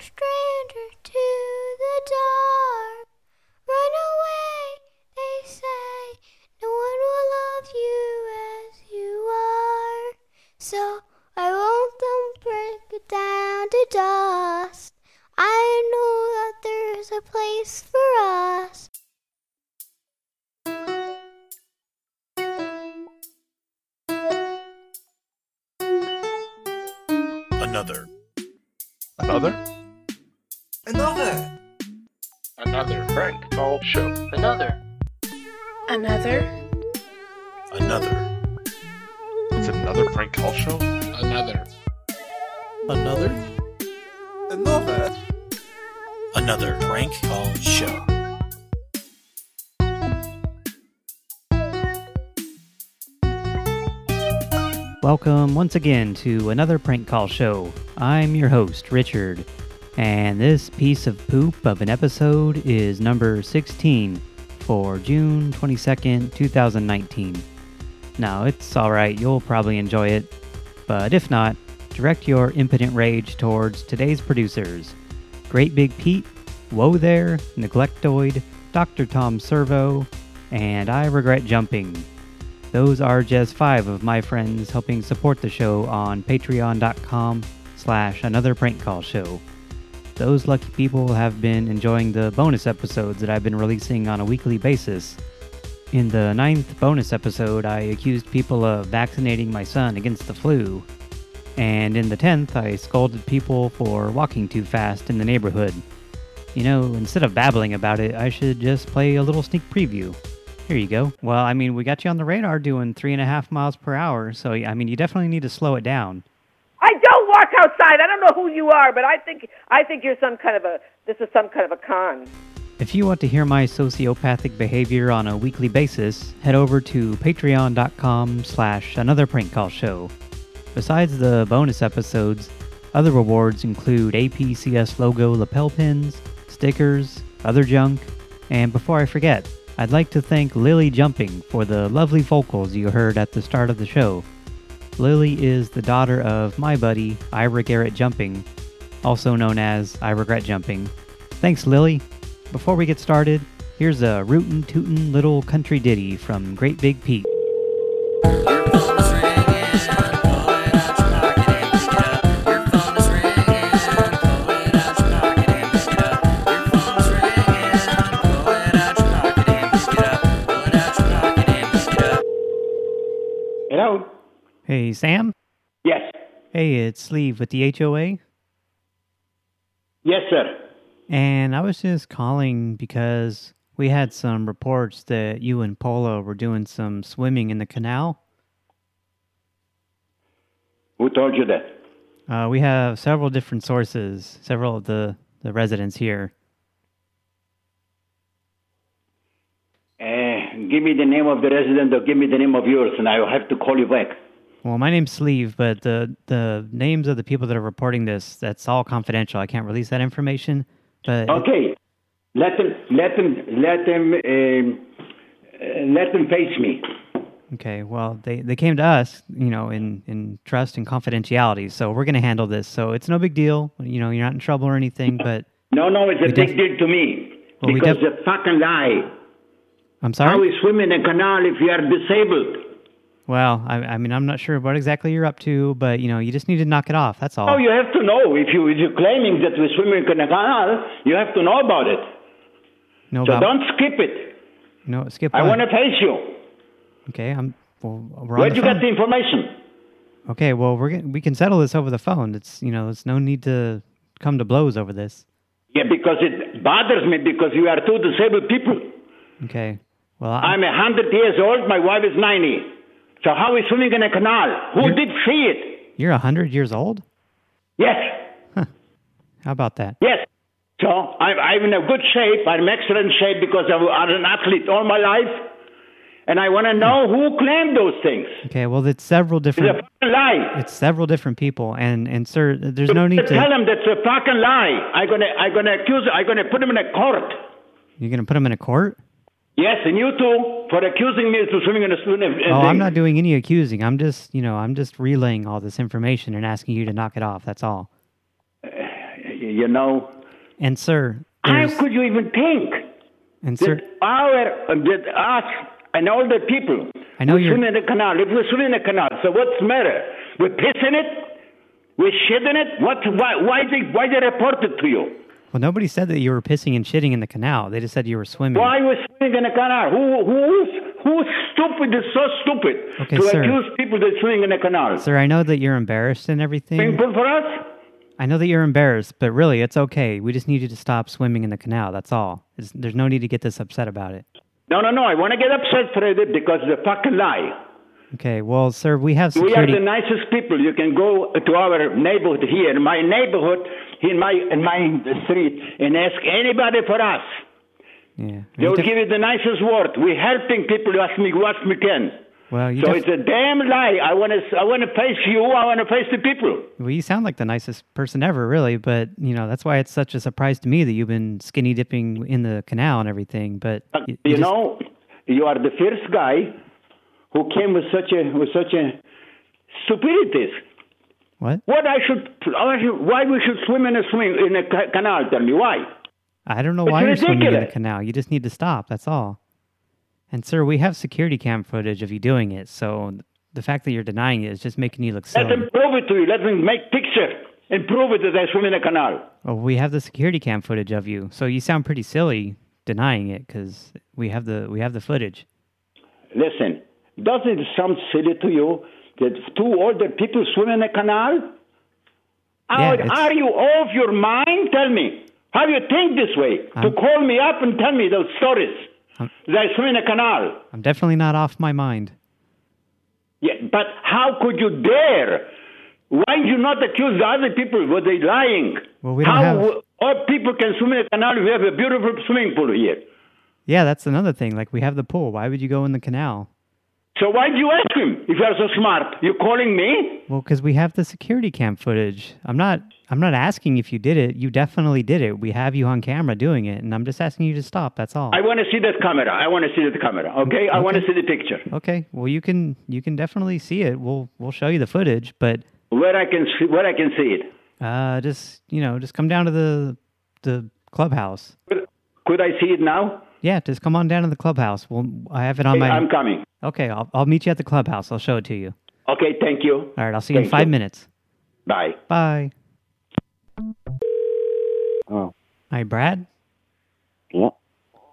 stranger once again to another prank call show. I'm your host, Richard, and this piece of poop of an episode is number 16 for June 22nd, 2019. Now, it's alright, you'll probably enjoy it, but if not, direct your impotent rage towards today's producers Great Big Pete, Whoa There, Neglectoid, Dr. Tom Servo, and I Regret Jumping. Those are just five of my friends helping support the show on patreon.com slash another prank call show. Those lucky people have been enjoying the bonus episodes that I've been releasing on a weekly basis. In the ninth bonus episode, I accused people of vaccinating my son against the flu. And in the tenth, I scolded people for walking too fast in the neighborhood. You know, instead of babbling about it, I should just play a little sneak preview. Here you go. Well, I mean, we got you on the radar doing three and a half miles per hour, so I mean, you definitely need to slow it down. I don't walk outside. I don't know who you are, but I think I think you're some kind of a this is some kind of a con. If you want to hear my sociopathic behavior on a weekly basis, head over to patreon.com slash another prank call show. Besides the bonus episodes, other rewards include APCS logo lapel pins, stickers, other junk, and before I forget, I'd like to thank Lily Jumping for the lovely vocals you heard at the start of the show. Lily is the daughter of my buddy, Ira Garrett Jumping, also known as I Regret Jumping. Thanks, Lily. Before we get started, here's a rootin' tootin' little country ditty from Great Big Pete. Hey, Sam? Yes. Hey, it's Sleeve with the HOA. Yes, sir. And I was just calling because we had some reports that you and Polo were doing some swimming in the canal. Who told you that? Uh, we have several different sources, several of the, the residents here. Uh, give me the name of the resident or give me the name of yours and I will have to call you back. Well, my name's Sleeve, but the, the names of the people that are reporting this, that's all confidential. I can't release that information. But Okay. Let them, let them, let them, um, uh, let them face me. Okay, well, they, they came to us, you know, in, in trust and confidentiality, so we're going to handle this. So it's no big deal. You know, you're not in trouble or anything, but... No, no, it's a big deal to me. Well, because it's a fucking lie. I'm sorry? How we swim in a canal if you are disabled? Well, I, I mean, I'm not sure what exactly you're up to, but, you know, you just need to knock it off, that's all. Oh, you have to know. If, you, if you're claiming that we're swimming in a canal, you have to know about it. no, So about- don't skip it. no, skip I want to face you. Okay, I'm... Well, Where'd you phone. get the information? Okay, well, we're get, we can settle this over the phone. It's, you know, there's no need to come to blows over this. Yeah, because it bothers me because you are two disabled people. Okay, well, I'm a hundred years old. My wife is ninety. So how is swimming in a canal? Who did see it? you're 100 years old? Yes, How about that? yes. So I'm, I'm in a good shape. I'm excellent shape because I was an athlete all my life, and I want to hmm. know who claimed those things. Okay, well, it's several different... It's a fucking lie. It's several different people, and, and sir, there's no need to... Tell to... them that's a fucking lie. I'm gonna, I'm gonna accuse, I'm gonna put them in a court. You're going to put them in a court? Yes, and you too for accusing me of swimming in a swimming. Oh, I'm not doing any accusing. I'm just, you know, I'm just relaying all this information and asking you to knock it off. That's all. you know. And sir, How could you even think and sir, our, uh, that us and all the people I know you're- swimming in the canal? If we swim in the canal, so what's the matter? We piss in it? We shit in it? What? Why? Why they? Why they report it to you? Well, nobody said that you were pissing and shitting in the canal. They just said you were swimming. Why was swimming in the canal? Who? Who's? Who's stupid? Is so stupid Okay, to sir. accuse people that swimming in the canal? Sir, I know that you're embarrassed and everything. Painful for us? I know that you're embarrassed, but really, it's okay. We just need you to stop swimming in the canal. That's all. It's, there's no need to get this upset about it. No, no, no. I want to get upset for it because it's a fucking lie. Okay, well, sir, we have We are the nicest people. You can go to our neighborhood here, my neighborhood, in my in my street, and ask anybody for us. yeah. They will give you the nicest word. We're helping people as we what we can. well, you So def- it's a damn lie. I want to I want to face you. I want to face the people. well, you sound like the nicest person ever, really. But you know, that's why it's such a surprise to me that you've been skinny dipping in the canal and everything. But Uh, y- you just- know, you are the first guy who came with such a with such a stupidities. What? What I should, I should why we should swim in a swim in a canal? Tell me why. I don't know It's why you're swimming in a canal. You just need to stop. That's all. And sir, we have security cam footage of you doing it. So the fact that you're denying it is just making you look silly. Let them prove it to you. Let them make picture and prove it that I swim in a canal. Well, we have the security cam footage of you, so you sound pretty silly denying it because we have the we have the footage. Listen, doesn't it sound silly to you that two older people swim in a canal? Yeah, are, are you off your mind? Tell me. How do you think this way? to I'm- call me up and tell me those stories. I'm- I swim in a canal. I'm definitely not off my mind. Yeah, but how could you dare? Why did you not accuse the other people? Were they lying? Well, we don't how have- all people can swim in a canal? We have a beautiful swimming pool here. Yeah, that's another thing. Like we have the pool. Why would you go in the canal? So why did you ask him if you are so smart? You're calling me? Well, because we have the security cam footage. I'm not. I'm not asking if you did it. You definitely did it. We have you on camera doing it, and I'm just asking you to stop. That's all. I want to see that camera. I want to see the camera. Okay, I want to see the picture. okay. Well, you can. You can definitely see it. We'll. We'll show you the footage, but Where I can see, where I can see it. uh, just you know, just come down to the the clubhouse. Could, could I see it now? Yeah, just come on down to the clubhouse. Well, I have it on my. I'm coming. Okay, I'll I'll meet you at the clubhouse. I'll show it to you. Okay, thank you. All right, I'll see you in five you. minutes. Bye. Bye. Oh, Hi, Brad. yeah,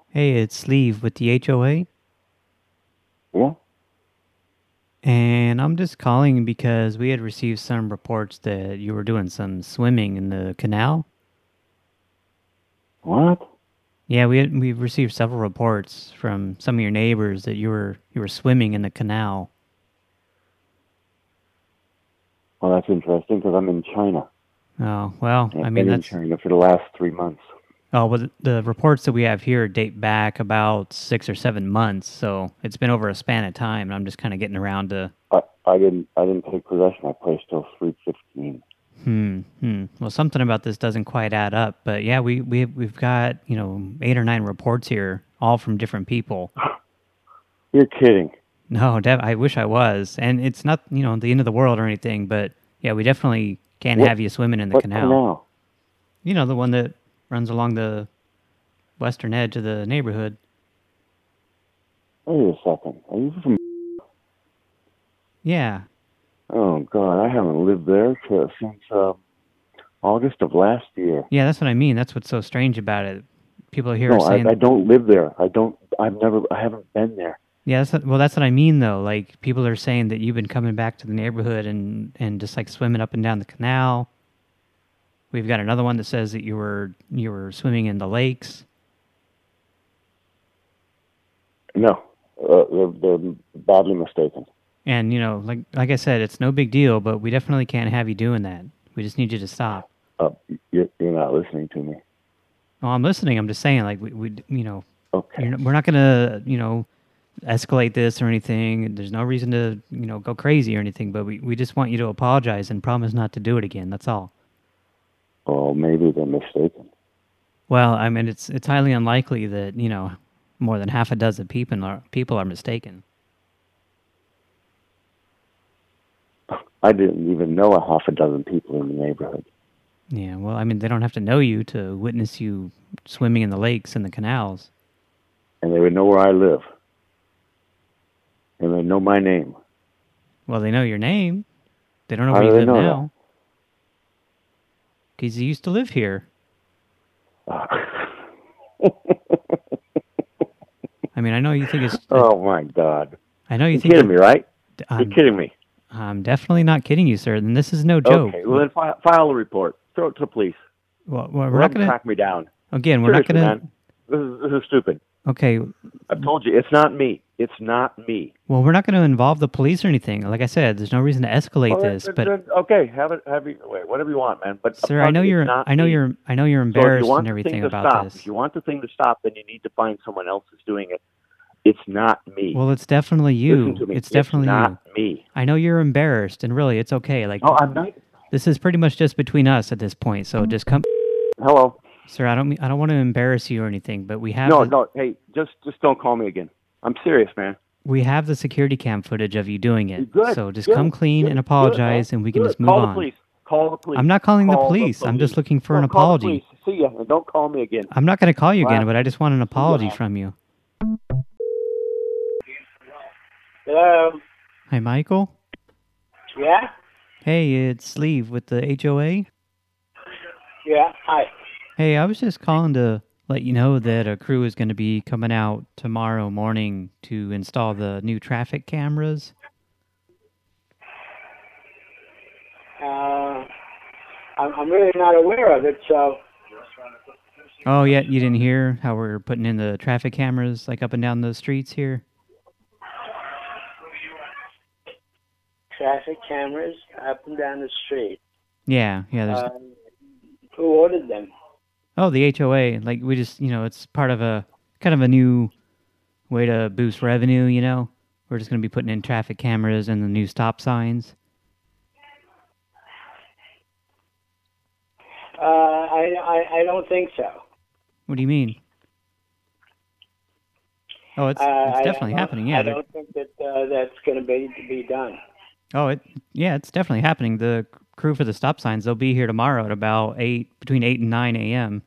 Hey, it's Sleeve with the HOA, yeah. and I'm just calling because we had received some reports that you were doing some swimming in the canal. What? Yeah, we had, we've received several reports from some of your neighbors that you were you were swimming in the canal. Well, that's interesting because I'm in China. Oh well, I've I mean been in China for the last three months. oh well. the- reports that we have here date back about six or seven months, so it's been over a span of time. And I'm just kind of getting around to I, I didn't. I didn't take possession. I placed till three fifteen. Hmm. Hmm. Well, something about this doesn't quite add up. But yeah, we we we've got you know eight or nine reports here, all from different people. You're kidding. No, Dev, I wish I was, and it's not you know the end of the world or anything. But yeah, we definitely can't What- have you swimming in the canal. canal? You know the one that runs along the western edge of the neighborhood. Wait a second. Are you from? Yeah. Oh God, I haven't lived there since uh, August of last year. Yeah, that's what I mean. That's what's so strange about it. People here No, are I, saying, I don't live there. I don't. I've never. I haven't been there. yeah, that's what, well, that's what I mean though. Like people are saying that you've been coming back to the neighborhood and and just like swimming up and down the canal. We've got another one that says that you were you were swimming in the lakes. No, uh, they're, they're badly mistaken. And you know, like like I said, it's no big deal, but we definitely can't have you doing that. We just need you to stop. Uh, you're, you're not listening to me. Well, I'm listening. I'm just saying, like we, we you know, Okay. we're not gonna, you know, escalate this or anything. There's no reason to, you know, go crazy or anything. But we we just want you to apologize and promise not to do it again. That's all. Well, maybe they're mistaken. Well, I mean, it's it's highly unlikely that you know more than half a dozen people are people are mistaken. I didn't even know a half a dozen people in the neighborhood. Yeah, well, I mean, they don't have to know you to witness you swimming in the lakes and the canals. And they would know where I live. And they know my name. Well, they know your name. They don't know How where you do live know now. Because you used to live here. I mean, I know you think it's... oh, my God. I know you You're think... kidding me, right? I'm, You're um, kidding me. I'm definitely not kidding you, sir. And this is no joke. Okay, well, then file, file a report. Throw it to the police. Well, well, We're not going to... track me down. Again, we're not going to... This is, this is stupid. Okay, I've told you, it's not me. It's not me. well, we're not going to involve the police or anything. Like I said, there's no reason to escalate this. But okay, have it, have it, wait, whatever you want, man. But sir, I know you're, not I know me. you're, I know you're So embarrassed you want and everything about stop, this. If you want the thing to stop, then you need to find someone else who's doing it. It's not me. Well, it's definitely you. Listen to me. It's definitely not you. me. I know you're embarrassed, and really, it's okay. Like, No, I'm not. this is pretty much just between us at this point. So just come, Hello. sir. I don't, mean- I don't want to embarrass you or anything, but we have, No, the, no. Hey, just just don't call me again. I'm serious, man. we have the security cam footage of you doing it. Good. So just good, come clean good, and apologize, and we can just move call on. The police. Call the police. I'm not calling the Call police. I'm just looking for No, an call the apology. See ya, and don't call me again. I'm not going to call you again, but I just want an apology from you. Hello. Hi, Michael. Yeah. Hey, it's Sleeve with the HOA. Yeah. Hi. Hey, I was just calling to let you know that a crew is going to be coming out tomorrow morning to install the new traffic cameras. Uh, I'm, I'm really not aware of it, so Oh, yeah, you didn't hear how we're putting in the traffic cameras like up and down the streets here? Traffic cameras up and down the street. Yeah, yeah, there's Um, who ordered them? Oh, the HOA, like we just, you know, it's part of a kind of a new way to boost revenue, you know. We're just going to be putting in traffic cameras and the new stop signs. Uh, I, I I don't think so. What do you mean? Oh, it's, Uh, it's definitely happening. Yeah, I don't think that uh, that's going to be be done. Oh, it yeah, it's definitely happening. The crew for the stop signs, they'll be here tomorrow at about eight, between eight and nine a.m.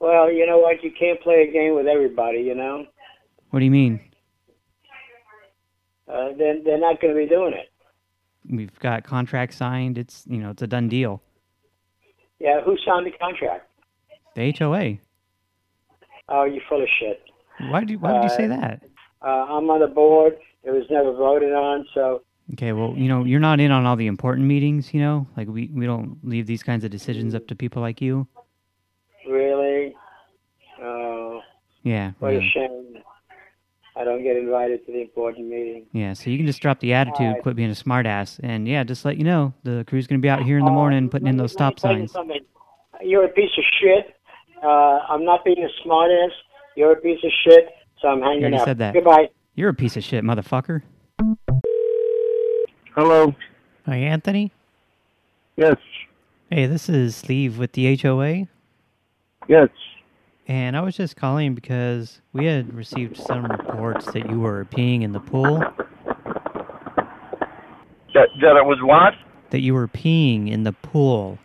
Well, you know what? You can't play a game with everybody. You know, What do you mean? uh, then they're not going to be doing it. We've got contracts signed. It's you know, it's a done deal. Yeah. Who signed the contract? The HOA. Oh, you're full of shit. Why do why would you say Uh, that? Uh, I'm on the board. It was never voted on, so Okay, well, you know, you're not in on all the important meetings, you know? Like, we, we don't leave these kinds of decisions up to people like you. really, Oh. Yeah, what a shame. I don't get invited to the important meeting. Yeah, so you can just drop the attitude, Alright. quit being a smartass, and yeah, just let you know, the crew's going to be out here in the morning putting in those stop signs. You you're a piece of shit. Uh, I'm not being a smartass. You're a piece of shit, so I'm You hanging already up. said that. Goodbye. You're a piece of shit, motherfucker. Hello. Hi, Anthony. Yes. Hey, this is Steve with the HOA. Yes. And I was just calling because we had received some reports that you were peeing in the pool. That, that it was what? That you were peeing in the pool.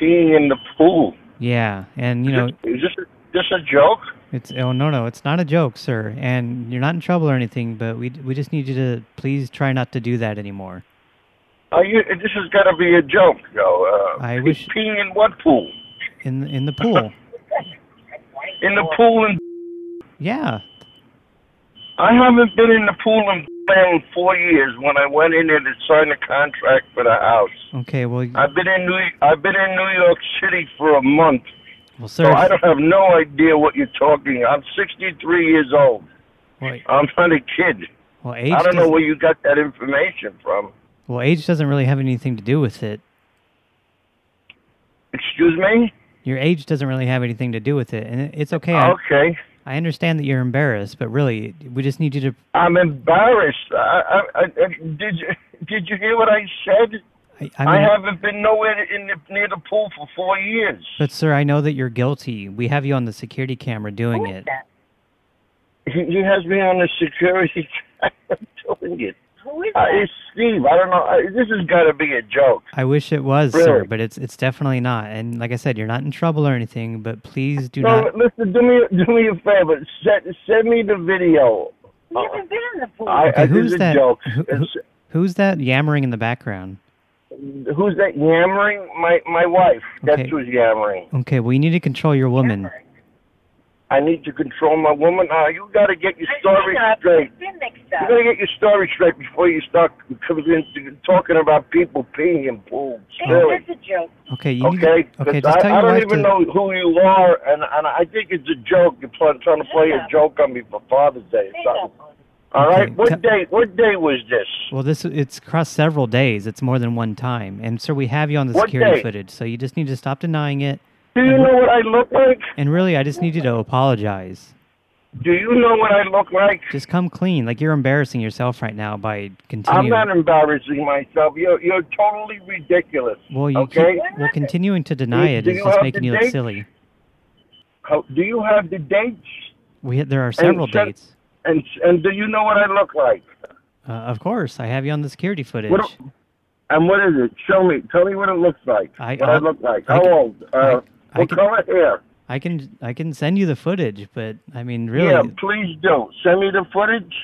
Peeing in the pool. Yeah, and you know, Is this a, this a joke? It's oh no no, it's not a joke, sir. And you're not in trouble or anything, but we we just need you to please try not to do that anymore. Are you? This has got to be a joke, though. Uh, I wish peeing in what pool? in in the pool. In the pool in. Yeah. I haven't been in the pool in in four years. When I went in there to sign a contract for the house, Okay, well, I've been in New I've been in New York City for a month. Well, So sir. I don't have no idea what you're talking. I'm 63 years old. Well, I'm not a kid. well, age I don't know where you got that information from. well, age doesn't really have anything to do with it. Excuse me? Your age doesn't really have anything to do with it, and it's okay. I, Okay. I understand that you're embarrassed, but really, we just need you to. I'm embarrassed. I, I, I, did you did you hear what I said? I, I, I haven't been nowhere in the, near the pool for four years. But sir, I know that you're guilty. We have you on the security camera doing it. He, he has me on the security. I'm doing it. Who is uh, It's Steve. I don't know. Uh, this has got to be a joke. I wish it was, Really? sir, but it's it's definitely not. And like I said, you're not in trouble or anything, but please do so, not... listen, do me do me a favor. Send, send me the video. We haven't been in the pool. I, Okay, I, who's that? joke. who- who- who's that yammering in the background? Who's that yammering? My my wife. That's Okay. who's yammering. Okay, well, you need to control your woman. I need to control my woman. Uh, you got to get your story straight. It's been mixed You got to get your story straight before you start coming talking about people peeing in pools. Really. It's a joke. Okay, you need Okay, to, okay, 'Cause just I, tell I your don't wife even to, know who you are, and and I think it's a joke. You're pl- trying to play a joke on me for Father's Day or something. All Okay, right, what day? What day was this? Well, this it's across several days. It's more than one time. And sir, we have you on the What security day? footage, so you just need to stop denying it. Do you know what I look like? And really, I just need you to apologize. Do you know what I look like? Just come clean. Like you're embarrassing yourself right now by continuing. I'm not embarrassing myself. You're you're totally ridiculous. well, you okay? keep, well, continuing to deny Do- it do is just making you look silly. How, do you have the dates? We there are several dates. And and do you know what I look like? Uh, of course, I have you on the security footage. What, and what is it? Show me. Tell me what it looks like. I- what I I'll- look like. I How can- old? Uh, I what can- color hair? I can I can send you the footage, but I mean, really, Yeah, please don't Send me the footage.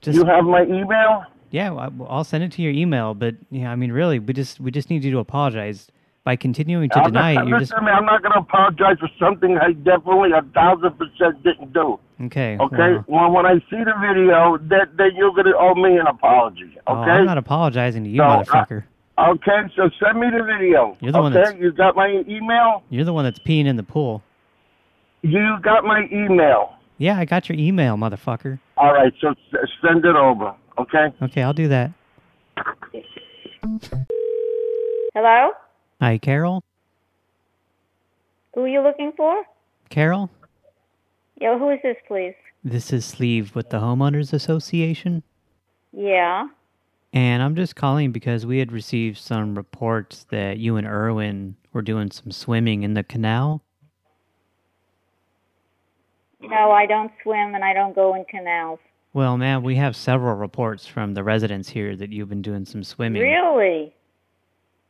just you have my email? yeah, I- I'll send it to your email. But yeah, I mean, really, we just we just need you to apologize by continuing to I'm deny not, it. You're just listen to me. I'm not going to apologize for something I definitely a thousand percent didn't do. Okay. Okay. well, Well, when I see the video, then then you're going to owe me an apology. oh, Okay. I'm not apologizing to you, No, I- uh, motherfucker. okay. So send me the video. You're the one okay. that's- You got my email. You're the one that's peeing in the pool. You got my email. Yeah, I got your email, motherfucker. All right. So send it over. Okay. Okay, I'll do that. Hello? Hi, Carol. Who are you looking for? Carol, Yeah, who is this, please? this is Sleeve with the Homeowners Association. Yeah. And I'm just calling because we had received some reports that you and Erwin were doing some swimming in the canal. No, I don't swim and I don't go in canals. Well, ma'am, we have several reports from the residents here that you've been doing some swimming. Really?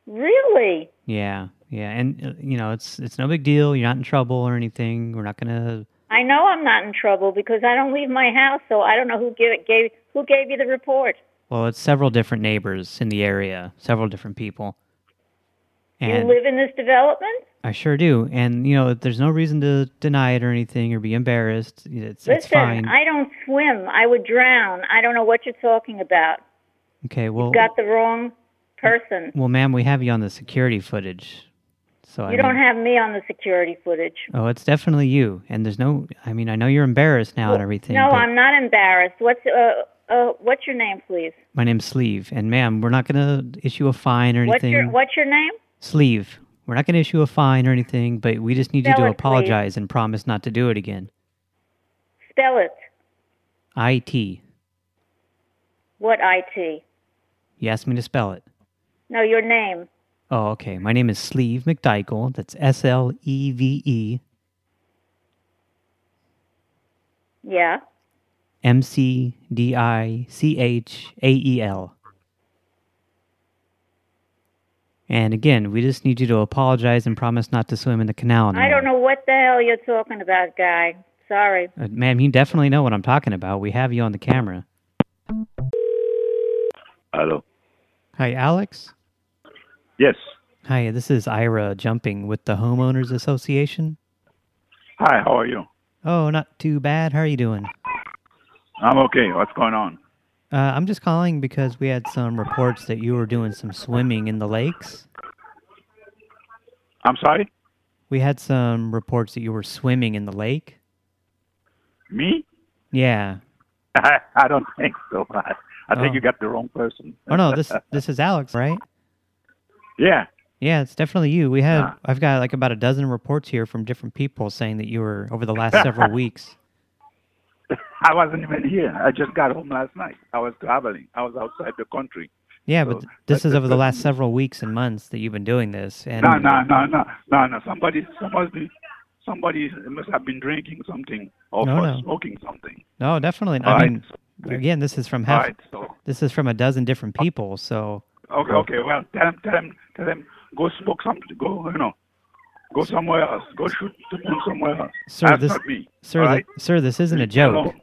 Really? Yeah, yeah, and uh, you know it's it's no big deal. You're not in trouble or anything. We're not gonna. I know I'm not in trouble because I don't leave my house, so I don't know who gave gave who gave you the report. Well, it's several different neighbors in the area, several different people. And you live in this development? I sure do. And you know, there's no reason to deny it or anything or be embarrassed. It's it's Listen, fine. I don't swim. I would drown. I don't know what you're talking about. okay, well, You've got the wrong person. well, ma'am, we have you on the security footage. So I you don't mean- have me on the security footage. Oh, it's definitely you. And there's no. I mean, I know you're embarrassed now and everything. No, I'm not embarrassed. What's uh uh what's your name, please? My name's Sleeve, and ma'am, we're not going to issue a fine or anything. What's your what's your name? Sleeve. We're not going to issue a fine or anything, but we just need you to it, please. apologize and promise not to do it again. Spell it. I-T. What IT? You asked me to spell it. No, your name. Oh, okay. My name is Sleeve McDichael. That's S-L-E-V-E Yeah. M-C-D-I-C-H-A-E-L. And again, we just need you to apologize and promise not to swim in the canal anymore. I don't know what the hell you're talking about, guy. Sorry. Uh, ma'am, you definitely know what I'm talking about. We have you on the camera. Hello. Hi, Alex. Yes. Hi, this is Ira Jumping with the Homeowners Association. Hi, how are you? Oh, not too bad. How are you doing? I'm okay. What's going on? Uh, I'm just calling because we had some reports that you were doing some swimming in the lakes. I'm sorry? We had some reports that you were swimming in the lake. Me? Yeah. I, I don't think so. I, I think Oh. you got the wrong person. Oh no, this this is Alex, right? Yeah. Yeah, it's definitely you. We had Ah. I've got like about a dozen reports here from different people saying that you were over the last several weeks. I wasn't even here. I just got home last night. I was traveling. I was outside the country. Yeah, So but this is over the last several weeks and months that you've been doing this. And No, no, no, no, no, no. Somebody, somebody, somebody must have been drinking something or No, no. smoking something. No, definitely. All I right. mean, again, this is from half. Right, so- This is from a dozen different people. So Okay, okay. Well, tell them, tell them, tell them, go smoke something. Go, you know, go somewhere else. Go shoot the moon somewhere else. Sir, That's this, not me. sir, all th- right? sir, this isn't a Leave me joke. alone.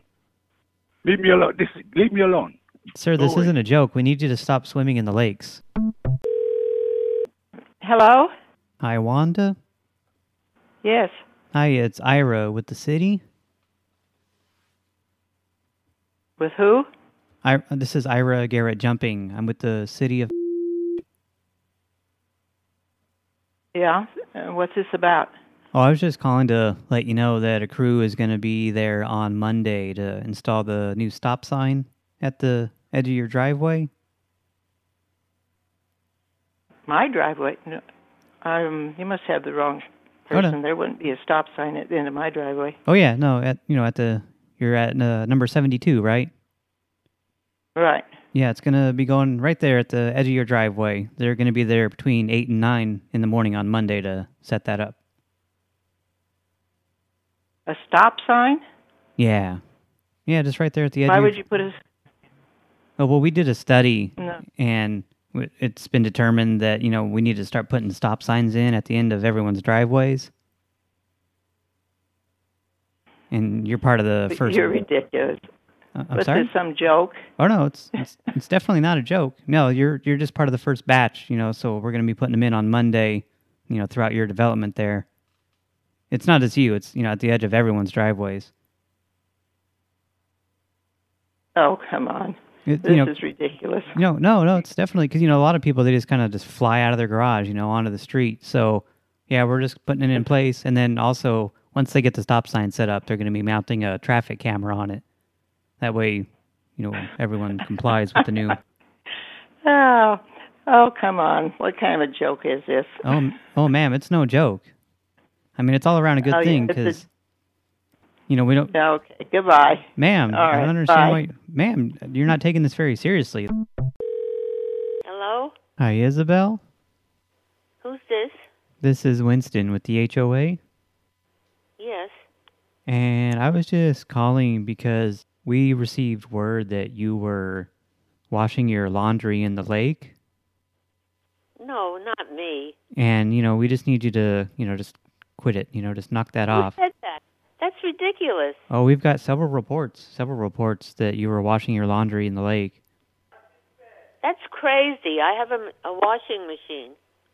Leave me alone. This, leave me alone. Sir, this away. isn't a joke. We need you to stop swimming in the lakes. Hello? Hi, Wanda. Yes. Hi, it's Ira with the city. With who? I, this is Ira Garrett Jumping. I'm with the city of. Yeah. Uh, what's this about? Oh, I was just calling to let you know that a crew is going to be there on Monday to install the new stop sign at the edge of your driveway. My driveway? No. Um, you must have the wrong Oh, no. person. There wouldn't be a stop sign at the end of my driveway. Oh yeah, no, at you know at the you're at uh, number 72, right? Right. Yeah, it's going to be going right there at the edge of your driveway. They're going to be there between 8 and 9 in the morning on Monday to set that up. A stop sign? Yeah. Yeah, just right there at the edge Why of your would you put a... Oh, well, we did a study, No. and it's been determined that, you know, we need to start putting stop signs in at the end of everyone's driveways. And you're part of the first... You're ridiculous. Uh, I'm Was sorry? this some joke? Oh, no, it's, it's it's definitely not a joke. No, you're you're just part of the first batch, you know, so we're going to be putting them in on Monday, you know, throughout your development there. It's not just you, it's, you know, at the edge of everyone's driveways. Oh, come on. It- this you know- is ridiculous. No, no, no. It's definitely because you know a lot of people they just kind of just fly out of their garage, you know, onto the street. So yeah, we're just putting it in place, and then also once they get the stop sign set up, they're going to be mounting a traffic camera on it. That way, you know, everyone complies with the new. Oh, oh, come on. What kind of a joke is this? Oh, oh, ma'am, it's no joke. I mean, it's all around a good Oh, thing it's a- because you know we don't. Okay, goodbye. Ma'am, I right, don't understand bye. why. Ma'am, you're not taking this very seriously. Hello? Hi, Isabel. Who's this? This is Winston with the HOA. Yes. And I was just calling because we received word that you were washing your laundry in the lake. No, not me. And, you know, we just need you to, you know, just quit it, you know, just knock that off. Who said that? That's ridiculous. Oh, we've got several reports, several reports that you were washing your laundry in the lake. That's crazy. I have a, a washing machine.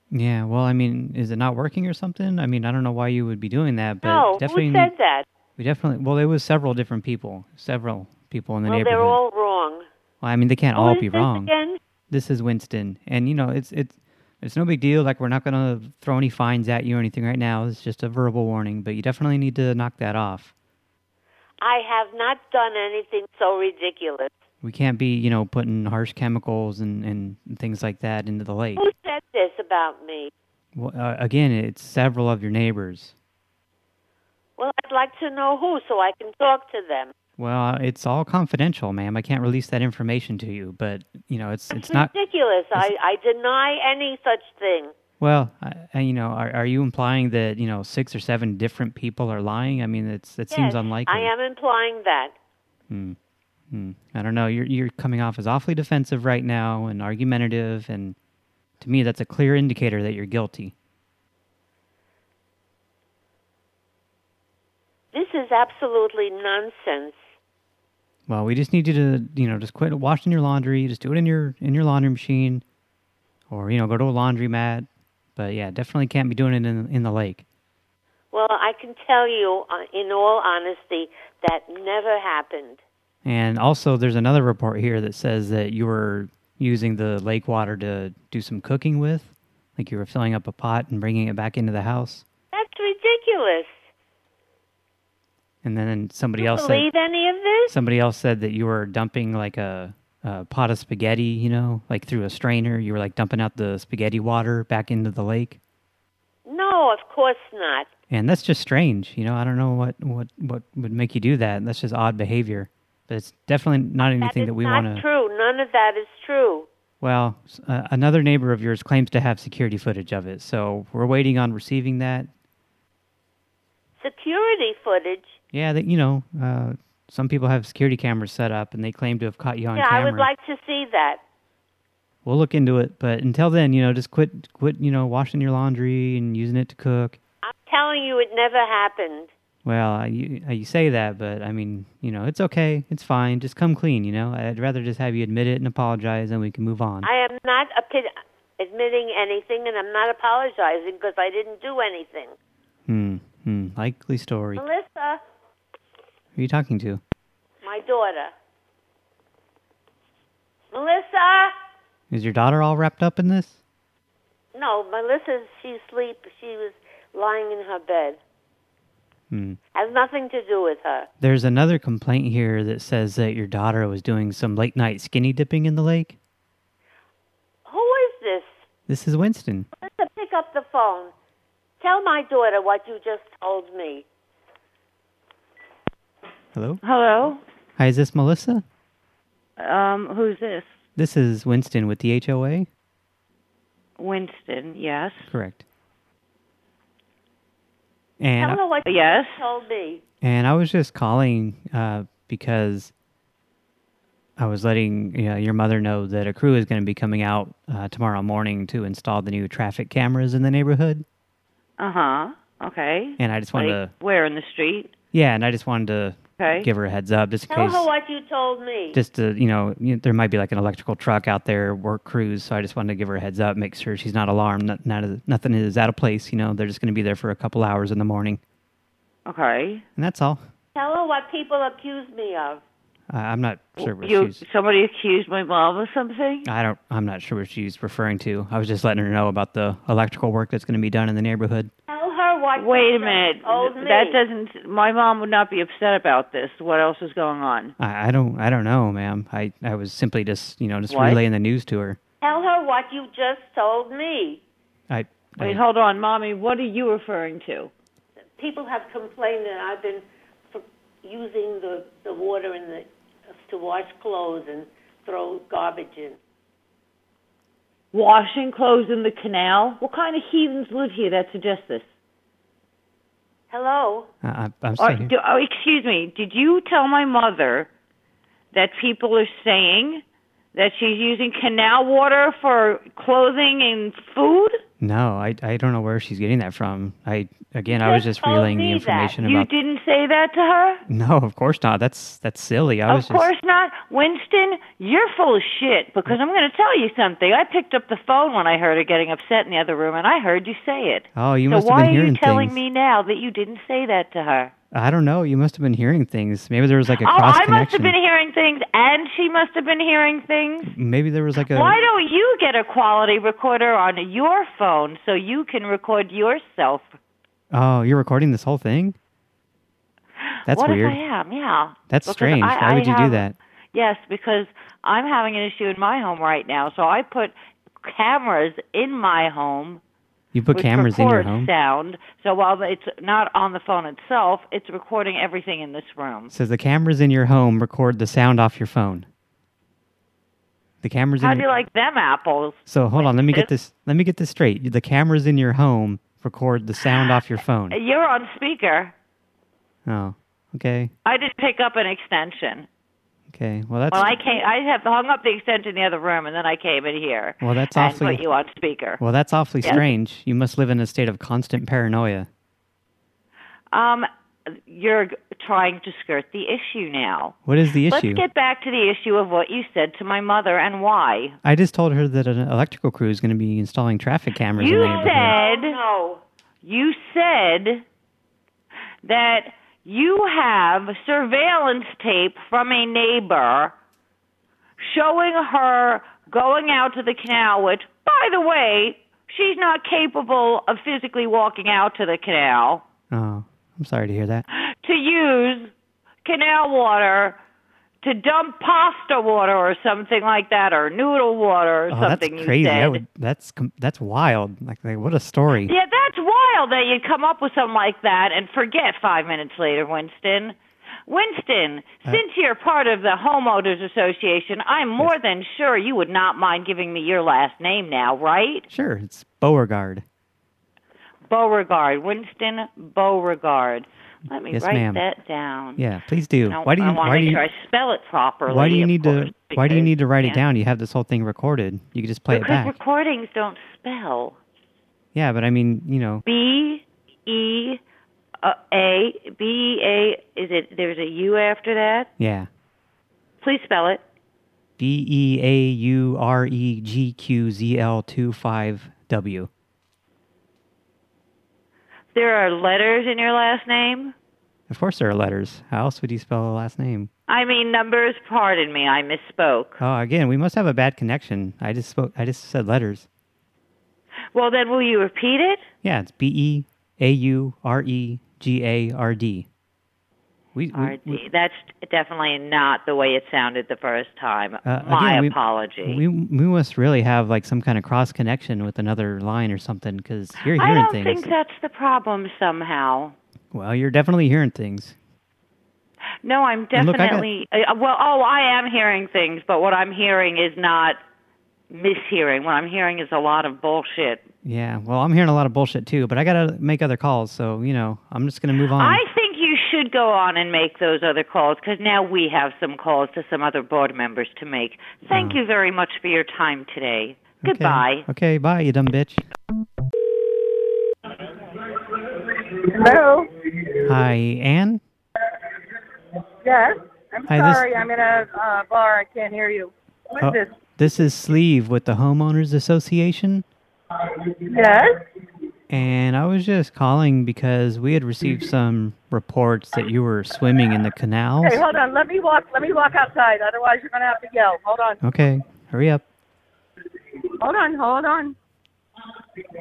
Yeah, well, I mean, is it not working or something? I mean, I don't know why you would be doing that, but no, definitely who said that? We definitely well, there was several different people, several people in the well, neighborhood. they're all wrong. Well, I mean, they can't Who all is be this wrong. again? This is Winston, and you know, it's it's it's no big deal. Like we're not going to throw any fines at you or anything right now. It's just a verbal warning, but you definitely need to knock that off. I have not done anything so ridiculous. We can't be, you know, putting harsh chemicals and and things like that into the lake. Who said this about me? Well, uh, again, it's several of your neighbors. Well, I'd like to know who so I can talk to them. Well, it's all confidential, ma'am. I can't release that information to you, but you know, it's it's not. ridiculous. I, I deny any such thing. Well, I, you know, are are you implying that you know six or seven different people are lying? I mean, it's it seems unlikely. I am implying that. Hmm. Hmm. I don't know. You're you're coming off as awfully defensive right now and argumentative, and to me, that's a clear indicator that you're guilty. This is absolutely nonsense. Well, we just need you to, you know, just quit washing your laundry. Just do it in your in your laundry machine, or you know, go to a laundromat. But yeah, definitely can't be doing it in in the lake. Well, I can tell you, uh, in all honesty, that never happened. And also, there's another report here that says that you were using the lake water to do some cooking with, like you were filling up a pot and bringing it back into the house. That's ridiculous. And then somebody else said believe any of this? somebody else said that you were dumping like a, a pot of spaghetti, you know, like through a strainer. You were like dumping out the spaghetti water back into the lake. No, of course not. And that's just strange, you know. I don't know what what what would make you do that. That's just odd behavior. But it's definitely not anything that that we want to. true. None of that is true. Well, uh, another neighbor of yours claims to have security footage of it, so we're waiting on receiving that. Security footage. Yeah, that you know, uh, some people have security cameras set up, and they claim to have caught you on yeah, camera. Yeah, I would like to see that. We'll look into it, but until then, you know, just quit, quit, you know, washing your laundry and using it to cook. I'm telling you, it never happened. Well, I- you, uh, you say that, but I mean, you know, it's okay. It's fine. Just come clean, you know? I'd rather just have you admit it and apologize, and we can move on. I am not admitting anything, and I'm not apologizing because I didn't do anything. Hmm, hmm, likely story. Melissa, are you talking to? my daughter. Melissa? Is your daughter all wrapped up in this? No, Melissa, she's asleep. She was lying in her bed. Hmm. Has nothing to do with her. There's another complaint here that says that your daughter was doing some late night skinny dipping in the lake. Who is this? This is Winston. Melissa, pick up the phone. Tell my daughter what you just told me. Hello? Hello. Hi, is this Melissa? Um, who's this? This is Winston with the HOA. Winston. Yes. Correct. And Tell her Yes. you told me. and I was just calling uh, because I was letting you know, your mother know that a crew is going to be coming out uh, tomorrow morning to install the new traffic cameras in the neighborhood. Uh huh. Okay. And I just wanted Like, where in the street? Yeah, and I just wanted to Okay. give her a heads up just in Tell case. her what you told me. just to you know, there might be like an electrical truck out there, work crews. So I just wanted to give her a heads up, make sure she's not alarmed, not, not nothing is out of place. You know, they're just going to be there for a couple hours in the morning, Okay. and that's all. Tell her what people accuse me of. I I'm not sure what You she's. somebody accused my mom of something? I don't. I'm not sure what she's referring to. I was just letting her know about the electrical work that's going to be done in the neighborhood. Tell her what Wait a minute. told me. That doesn't. My mom would not be upset about this. What else is going on? I, I don't. I don't know, ma'am. I I was simply just you know just What? relaying the news to her. Tell her what you just told me. I. Wait, hold on, mommy. What are you referring to? People have complained that I've been using the the water in the to wash clothes and throw garbage in. Washing clothes in the canal? What kind of heathens live here that suggest this? Hello. Uh, I, I, I'm Or, sorry. do, oh, excuse me. Did you tell my mother that people are saying that she's using canal water for clothing and food? No, I I don't know where she's getting that from. I again, I was just relaying the information that. You didn't say that to her? No, of course not. That's that's silly. I was Of just. course not. Winston, you're full of shit because I'm going to tell you something. I picked up the phone when I heard her getting upset in the other room, and I heard you say it. Oh, you so must have been hearing things. why are you telling things. me now that you didn't say that to her? I don't know. You must have been hearing things. Maybe there was like a oh, cross I must have been hearing things, and she must have been hearing things. Maybe there was like a. Why don't you get a quality recorder on your phone so you can record yourself? Oh, you're recording this whole thing? That's what weird. if I am? Yeah. That's Because strange. I- Why I would you do that? Yes, because I'm having an issue in my home right now, so I put cameras in my home. You put cameras in your record home. sound. So while it's not on the phone itself, it's recording everything in this room. Says the cameras in your home record the sound off your phone. The cameras How in do your you like them apples? So hold on, let me get This- this let me get this straight. The cameras in your home record the sound off your phone. You're on speaker. Oh. Okay. I didn't pick up an extension. Okay. Well that's Well, I came. I have hung up the extension in the other room, and then I came in here. Well, that's and awfully- put you on speaker. Well, that's awfully Yes. strange. You must live in a state of constant paranoia. Um, you're trying to skirt the issue now. What is the issue? Let's get back to the issue of what you said to my mother and why. I just told her that an electrical crew is going to be installing traffic cameras in You the neighborhood. said no. You said that you have surveillance tape from a neighbor showing her going out to the canal, which, by the way, she's not capable of physically walking out to the canal, Oh, I'm sorry to hear that. to use canal water to dump pasta water or something like that, or noodle water or Oh, that's crazy. you said. That would, that's that's wild. Like, like what a story. Yeah, that's wild that you'd come up with something like that and forget five minutes later, Winston. Winston, Uh, since you're part of the homeowners association, I'm more than sure you would not mind giving me your last name now, right? Sure, it's Beauregard. Beauregard, Winston Beauregard. Let me Yes, write that down. Yeah, please do. I, why do you I want why to do make you sure I spell it properly. why do you need to course, why do you need to write it down? You have this whole thing recorded. You could just play because it back. recordings don't spell. Yeah, but I mean, you know, B E uh, A B A. Is it? There's a U after that. yeah. Please spell it. B E A U R E G Q Z L two five W. There are letters in your last name. Of course, there are letters. How else would you spell a last name? I mean numbers. Pardon me, I misspoke. Oh, again, we must have a bad connection. I just spoke. I just said letters. Well, then will you repeat it? Yeah, it's B E A U R E G A R D. We, we, we- That's definitely not the way it sounded the first time. uh, My again, we- apology. We we must really have like some kind of cross connection with another line or something because you're hearing I hearing don't things. think that's the problem somehow. Well, you're definitely hearing things. No, I'm And look, got- definitely. uh, well, oh, I am hearing things, but what I'm hearing is not mishearing. What I'm hearing is a lot of bullshit. Yeah, well, I'm hearing a lot of bullshit too, but I gotta make other calls, so you know, I'm just gonna move on. I should go on and make those other calls because now we have some calls to some other board members to make. Thank you very much for your time today. Okay. Goodbye. Okay, bye, you dumb bitch. Hello. Hi, Anne. Yes. I'm Hi, this- sorry. I'm in a uh, bar. I can't hear you. Who is Oh, this? This is Sleeve with the Homeowners Association, Yes. And I was just calling because we had received some reports that you were swimming in the canals. Hey, hold on. Let me walk. Let me walk outside. Otherwise, you're gonna have to yell. Hold on. Okay, hurry up. Hold on. Hold on.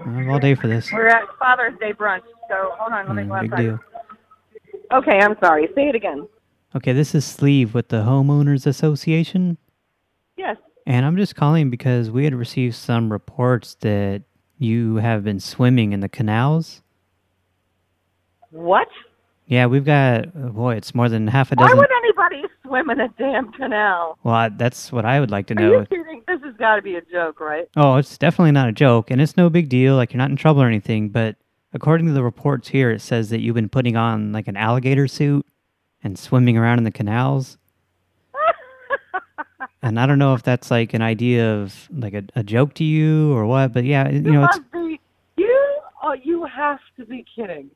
I have all day for this. We're at Father's Day brunch. So hold on. Let me Mm, go big outside. deal. Okay. I'm sorry. Say it again. Okay, this is Sleeve with the Homeowners Association. Yes. And I'm just calling because we had received some reports that you have been swimming in the canals. What? Yeah, we've got, oh boy, it's more than half a dozen. Why would anybody swim in a damn canal? Well, I, that's what I would like to know. Are you kidding? This has got to be a joke, right? Oh, it's definitely not a joke, and it's no big deal. Like, you're not in trouble or anything, but according to the reports here, it says that you've been putting on, like, an alligator suit and swimming around in the canals. And I don't know if that's, like, an idea of, like, a, a joke to you or what, but yeah, you know, it's... be you. Oh, you have to be kidding.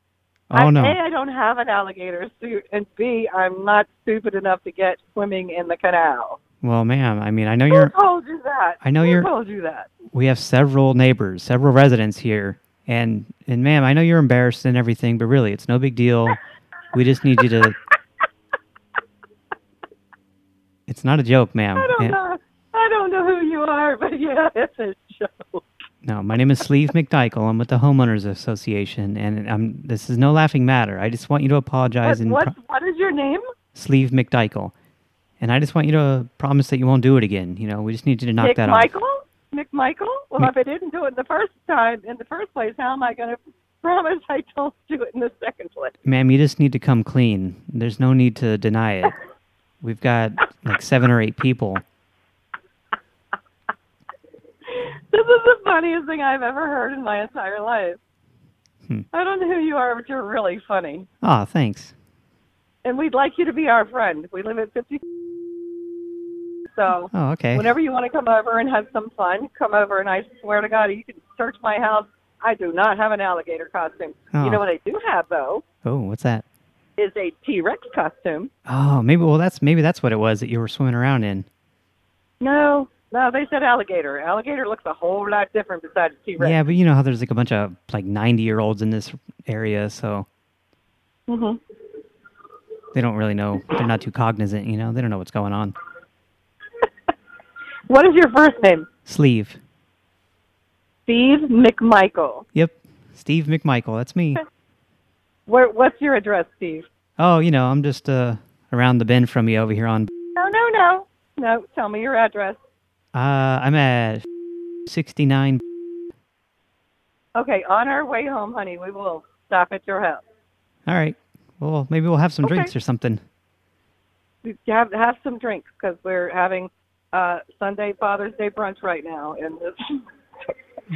Oh, I, no. A, I don't have an alligator suit, and B, I'm not stupid enough to get swimming in the canal. Well, ma'am, I mean, I know Who you're... told you that? I know Who you're- told you that? we have several neighbors, several residents here, and and ma'am, I know you're embarrassed and everything, but really, it's no big deal. We just need you to. It's not a joke, ma'am. I don't know. I don't know who you are, but yeah, it's a joke. No, my name is Sleeve McDichael. I'm with the Homeowners Association, and I'm. This is no laughing matter. I just want you to apologize What, and what, what is your name? Sleeve McDichael, and I just want you to promise that you won't do it again. You know, we just need you to knock Nick that Michael? off. Nick Michael? Well, Nick- if I didn't do it the first time, in the first place, how am I going to promise I don't do it in the second place? Ma'am, you just need to come clean. There's no need to deny it. We've got like seven or eight people. This is the funniest thing I've ever heard in my entire life. Hmm. I don't know who you are, but you're really funny. Oh, thanks. And we'd like you to be our friend. We live at 50. So, Oh, okay. whenever you want to come over and have some fun, come over and I swear to God, you can search my house. I do not have an alligator costume. Oh. You know what I do have, though, Oh, what's that? Is a T-Rex costume. Oh, maybe. Well, that's maybe that's what it was that you were swimming around in. No, no, they said alligator. Alligator looks a whole lot different besides T-Rex. Yeah, but you know how there's like a bunch of like 90 year olds in this area, so hmm they don't really know. They're not too cognizant, you know. They don't know what's going on. What is your first name? Sleeve. Steve McMichael. Yep. Steve McMichael. That's me. Where, what's your address, Steve? Oh, you know, I'm just uh around the bend from you over here on. No, no, no. No, tell me your address. Uh, I'm at 69. Okay, on our way home, honey, we will stop at your house. All right. Well, maybe we'll have some Okay. drinks or something. Have have some drinks because we're having uh Sunday Father's Day brunch right now, and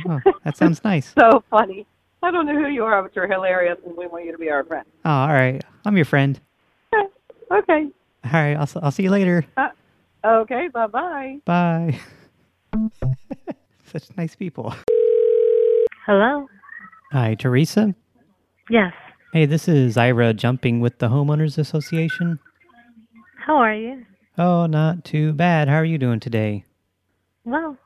Oh, that sounds nice. so funny. I don't know who you are, but you're hilarious, and we want you to be our friend. Oh, all right. I'm your friend. Okay. All right. I'll, s- I'll see you later. Uh, okay. Bye bye. Bye. Such nice people. Hello? Hi, Teresa. Yes. Hey, this is Ira jumping with the Homeowners Association. How are you? Oh, not too bad. How are you doing today? Well,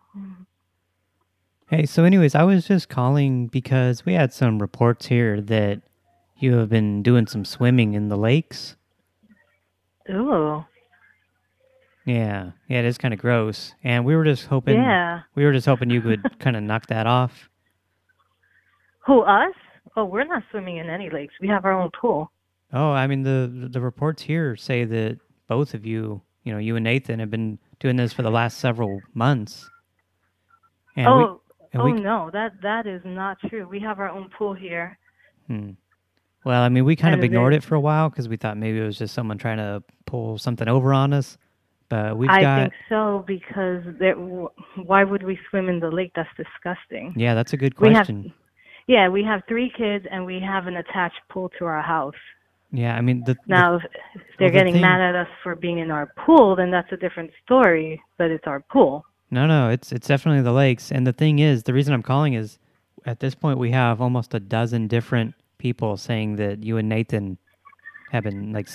Hey, so anyways, I was just calling because we had some reports here that you have been doing some swimming in the lakes. ooh. Yeah, yeah, it is kind of gross. And we were just hoping Yeah. we were just hoping you could kind of knock that off. Who, us? Oh, we're not swimming in any lakes. We have our own pool. Oh, I mean the the reports here say that both of you, you know, you and Nathan have been doing this for the last several months. And oh, and oh we- no, that that is not true. We have our own pool here. Hmm. Well, I mean, we kind of ignored it for a while because we thought maybe it was just someone trying to pull something over on us. But we've I got think so because there, why would we swim in the lake? That's disgusting. yeah, that's a good We have- question. Yeah, we have three kids and we have an attached pool to our house. yeah, I mean the Now, if if they're well, the getting thing- mad at us for being in our pool, then that's a different story. But it's our pool. No, no, it's it's definitely the lakes. And the thing is, the reason I'm calling is at this point we have almost a dozen different people saying that you and Nathan have been like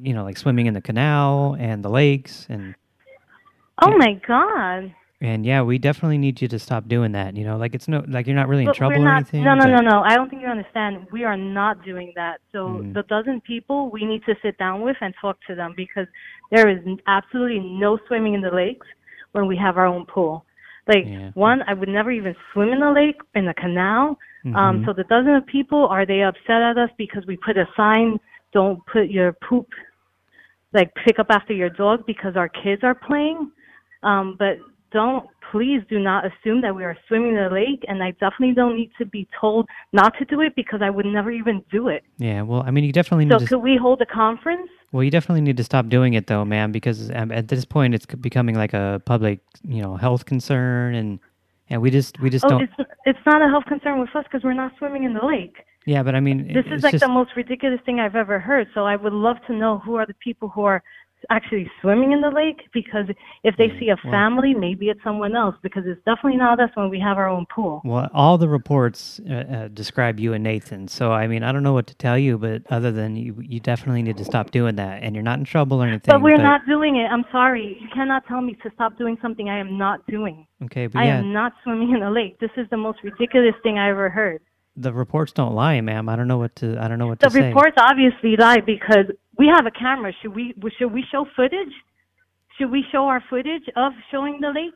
you know, like swimming in the canal and the lakes and Oh my god! and yeah, we definitely need you to stop doing that, you know? Like it's no like you're not really in But trouble we're or anything. No, no, no, no. I don't think you understand. We are not doing that. So Mm. the dozen people we need to sit down with and talk to them because there is absolutely no swimming in the lakes when we have our own pool. Like Yeah. one, I would never even swim in the lake in the canal. Um, Mhm. so the dozen of people are they upset at us because we put a sign, "Don't put your poop, like pick up after your dog," because our kids are playing. Um, but don't please do not assume that we are swimming in the lake, and I definitely don't need to be told not to do it because I would never even do it. Yeah, well, I mean, you definitely So need to could we hold a conference? Well, you definitely need to stop doing it, though, ma'am because um, at this point it's becoming like a public, you know, health concern, and and we just we just oh, don't. it's it's not a health concern with us because we're not swimming in the lake. Yeah, but I mean, This is like just, the most ridiculous thing I've ever heard. So I would love to know who are the people who are actually swimming in the lake because if they see a well- family, maybe it's someone else because it's definitely not us when we have our own pool. Well, all the reports uh, uh, describe you and Nathan. So I mean, I don't know what to tell you, but other than you, you definitely need to stop doing that, and you're not in trouble or anything. But we're not doing it. I'm sorry. You cannot tell me to stop doing something I am not doing. Okay, but I yeah, am not swimming in the lake. This is the most ridiculous thing I ever heard. the reports don't lie, ma'am. I don't know what to. I don't know what The to say. The reports obviously lie because we have a camera. Should we should we show footage? Should we show our footage of showing the lake?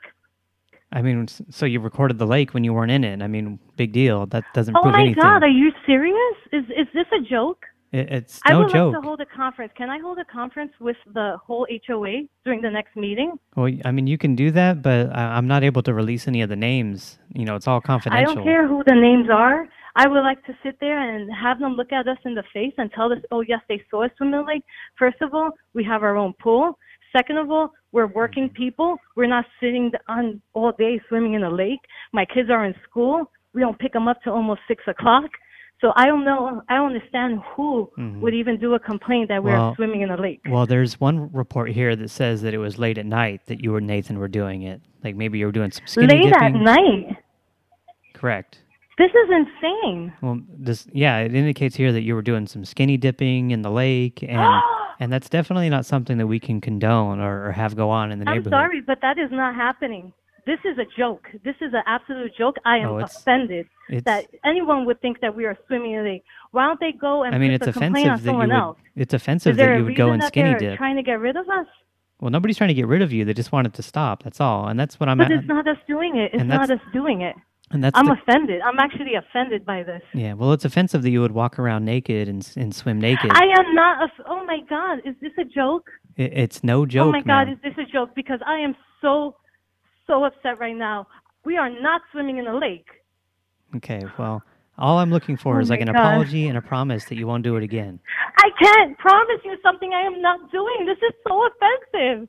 I mean, so you recorded the lake when you weren't in it. I mean, big deal. That doesn't Oh prove my god, are you serious? Is is this a joke? It, it's I no would joke. like to hold a conference. Can I hold a conference with the whole HOA during the next meeting? Well, I mean, you can do that, but I, I'm not able to release any of the names. You know, it's all confidential. I don't care who the names are. I would like to sit there and have them look at us in the face and tell us, oh, yes, they saw us swim in the lake. First of all, we have our own pool. Second of all, we're working people. We're not sitting on all day swimming in the lake. My kids are in school. We don't pick them up till almost 6 o'clock. So I don't know. I don't understand who Mhm. would even do a complaint that we're Well- swimming in the lake. Well, there's one report here that says that it was late at night that you and Nathan were doing it. Like maybe you were doing some skinny Late at night. Correct. This is insane. Well, this yeah, it indicates here that you were doing some skinny dipping in the lake, and and that's definitely not something that we can condone or, or have go on in the neighborhood. I'm sorry, but that is not happening. This is a joke. This is an absolute joke. I am Oh, it's- offended it's- that anyone would think that we are swimming in the lake. Why don't they go and I mean, it's the complaint on offensive that you someone would. else? It's offensive that you would go and skinny they're dip. trying to get rid of us? Well, nobody's trying to get rid of you. They just want it to stop. That's all. And that's what I'm. but at. it's not us doing it. It's not us doing it. And that's I'm the- offended. I'm actually offended by this. Yeah, well, it's offensive that you would walk around naked and and swim naked. I am not. Oh my God, is this a joke? It, it's no joke, oh my God, is this a joke? Because I am so, so upset right now. We are not swimming in the lake. Okay, well, all I'm looking for Oh is like an God. apology and a promise that you won't do it again. I can't promise you something I am not doing. This is so offensive.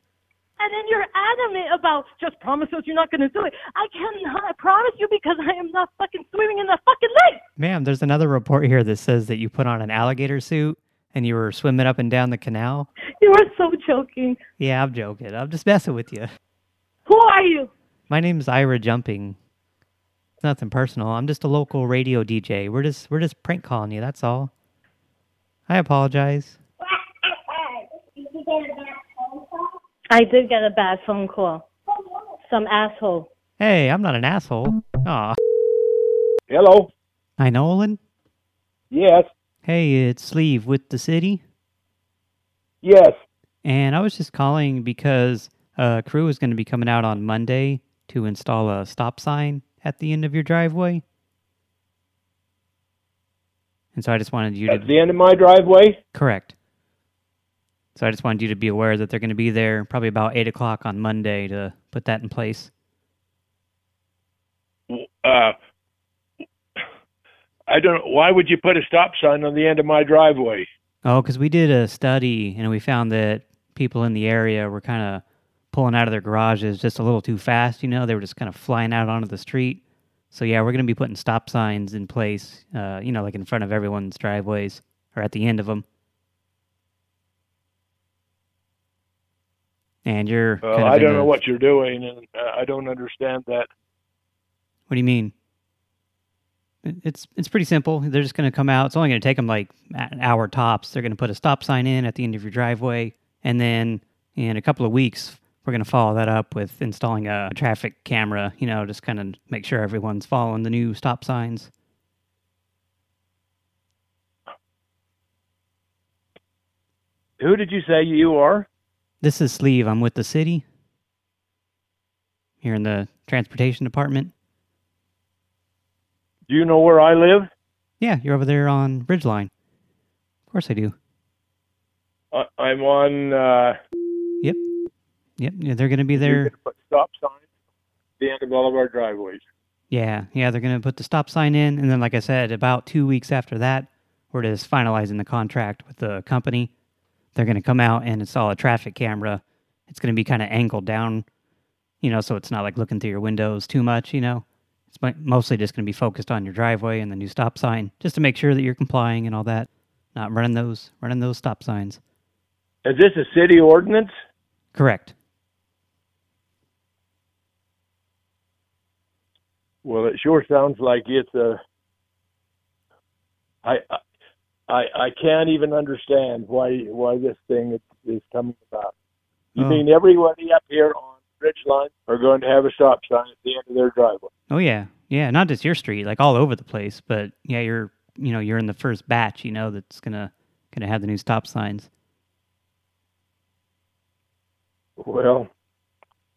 And then you're adamant about just promise us you're not going to do it. I cannot I promise you because I am not fucking swimming in the fucking lake. Ma'am, there's another report here that says that you put on an alligator suit and you were swimming up and down the canal. You are so joking. Yeah, I'm joking. I'm just messing with you. Who are you? My name's Ira Jumping. It's nothing personal. I'm just a local radio DJ. We're just we're just prank calling you, that's all. I apologize. I did get a bad phone call. Some asshole. Hey, I'm not an asshole. Aw. Hello. Hi, Nolan? Yes. Hey, it's Sleeve with the city. Yes. And I was just calling because a crew is going to be coming out on Monday to install a stop sign at the end of your driveway. And so I just wanted you At to... At the end of my driveway? Correct. So I just wanted you to be aware that they're going to be there probably about 8 o'clock on Monday to put that in place. Uh, I don't. Why would you put a stop sign on the end of my driveway? Oh, because we did a study and we found that people in the area were kind of pulling out of their garages just a little too fast, you know? They were just kind of flying out onto the street. So yeah, we're going to be putting stop signs in place, uh, you know, like in front of everyone's driveways or at the end of them. And you're Well, kind of I don't the- know what you're doing, and uh, I don't understand that. What do you mean? It's it's pretty simple. They're just going to come out. It's only going to take them like an hour tops. They're going to put a stop sign in at the end of your driveway, and then in a couple of weeks, we're going to follow that up with installing a traffic camera. You know, just kind of make sure everyone's following the new stop signs. Who did you say you are? This is Sleeve. I'm with the city here in the transportation department. Do you know where I live? Yeah, you're over there on Ridgeline. Of course I do. I, I'm on. Uh, Yep. Yep. Yeah, they're going to be there. Put stop signs at the end of all of our driveways. Yeah, yeah, they're going to put the stop sign in, and then, like I said, about two weeks after that, we're just finalizing the contract with the company. They're going to come out and install a traffic camera. It's going to be kind of angled down, you know, so it's not like looking through your windows too much, you know. It's mostly just going to be focused on your driveway and the new stop sign, just to make sure that you're complying and all that, not running those running those stop signs. Is this a city ordinance? Correct. Well, it sure sounds like it's a. I I I can't even understand why why this thing is, is coming about. You Oh. mean everybody up here on Ridgeline are going to have a stop sign at the end of their driveway? Oh yeah, yeah. Not just your street, like all over the place. But yeah, you're you know you're in the first batch. You know that's gonna gonna have the new stop signs. Well,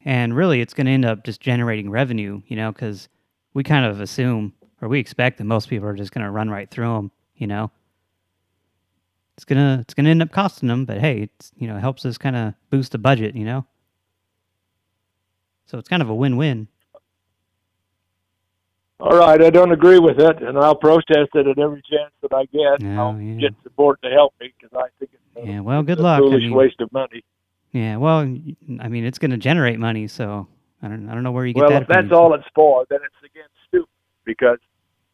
And really, it's gonna end up just generating revenue. You know, because we kind of assume or we expect that most people are just gonna run right through them. You know, it's gonna it's gonna end up costing them. But hey, it's you know it helps us kind of boost the budget. You know, so it's kind of a win-win. all right, I don't agree with it, and I'll protest it at every chance that I get. Oh, I'll yeah. get support to help me because I think it's a, Yeah. Well, good luck. I foolish mean- waste of money. Yeah, well, I mean, it's going to generate money, so I don't, I don't know where you get Well, that if that's all it's for, then it's again stupid because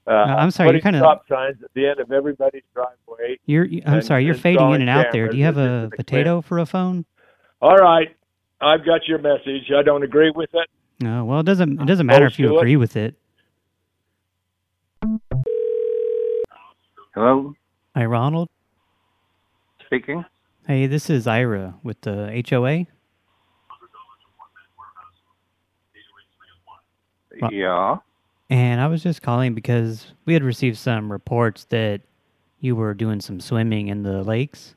uh, I'm sorry, you're putting kinda- stop signs at the end of everybody's driveway. You're, I'm and sorry, you're fading in and out there. Do you have a potato for a phone? All right, I've got your message. I don't agree with it. No, well, it doesn't. It doesn't matter if you to it? agree with it. Hello, Hi, Ronald. speaking. Hey, this is Ira with the HOA. Yeah. And I was just calling because we had received some reports that you were doing some swimming in the lakes.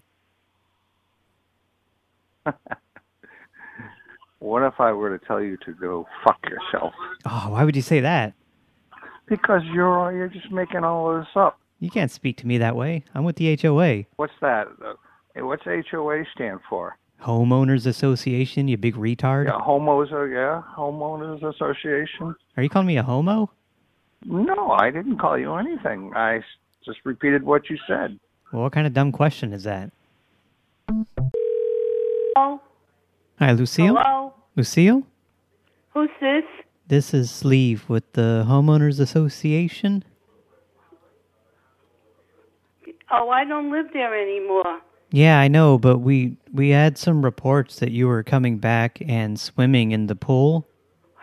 What if I were to tell you to go fuck yourself? Oh, why would you say that? Because you're you're just making all of this up. You can't speak to me that way. I'm with the HOA. What's that? Uh, hey, what's HOA stand for? Homeowners Association, you big retard. Yeah, homos. Yeah, homeowners association. Are you calling me a homo? No, I didn't call you anything. I just repeated what you said. Well, what kind of dumb question is that? Hello? Hi, Lucille? Hello? Lucille? Who's this? This is Sleeve with the Homeowners Association. Oh, I don't live there anymore. Yeah, I know, but we we had some reports that you were coming back and swimming in the pool.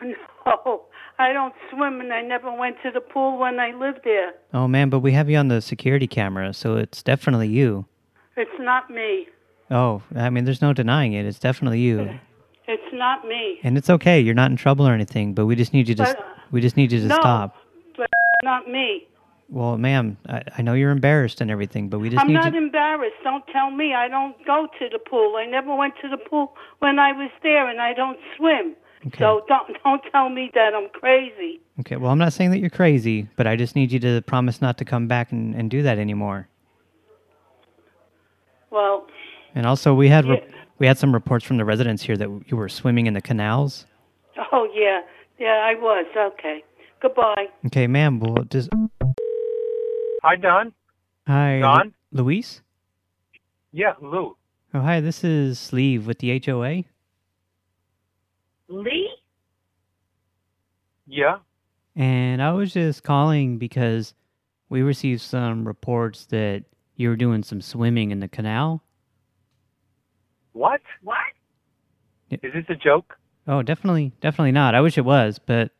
No, I don't swim, and I never went to the pool when I lived there. Oh man, but we have you on the security camera, so it's definitely you. It's not me. Oh, I mean, there's no denying it. It's definitely you. It's not me. And it's okay. You're not in trouble or anything, but we just need you to But- uh, we just need you to no, stop. but not me. Well, ma'am, I, I know you're embarrassed and everything, but we just I'm not embarrassed. Don't tell me. I don't go to the pool. I never went to the pool when I was there, and I don't swim. So don't don't tell me that I'm crazy. Okay, well, I'm not saying that you're crazy, but I just need you to promise not to come back and, and do that anymore. Well, And also, we had re- we had some reports from the residents here that you were swimming in the canals. oh yeah, yeah, I was. Okay. Goodbye. Okay, ma'am, well, just Hi, Don. hi, Don? Lu- Luis. Yeah, Lou. Oh, hi, this is Sleeve with the HOA. Lee? Yeah. And I was just calling because we received some reports that you were doing some swimming in the canal. What? What? Is this a joke? Oh, definitely, definitely not. I wish it was, but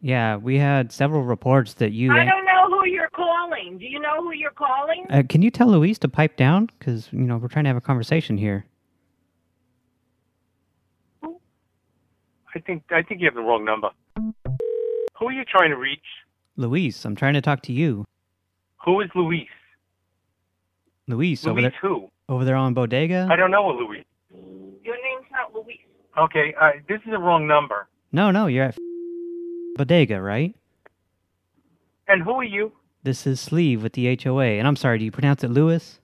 yeah, we had several reports that you. I don't know who you're calling. Do you know who you're calling? Uh, can you tell Luis to pipe down? Because you know we're trying to have a conversation here. I think I think you have the wrong number. Who are you trying to reach? Luis, I'm trying to talk to you. Who is Luis? Luis, over Luis there, who? over there on Bodega. I don't know a Luis. Your name's not Luis. Okay, uh, this is the wrong number. No, no, you're at Bodega, right? And who are you? This is Sleeve with the HOA, and I'm sorry, do you pronounce it Lewis?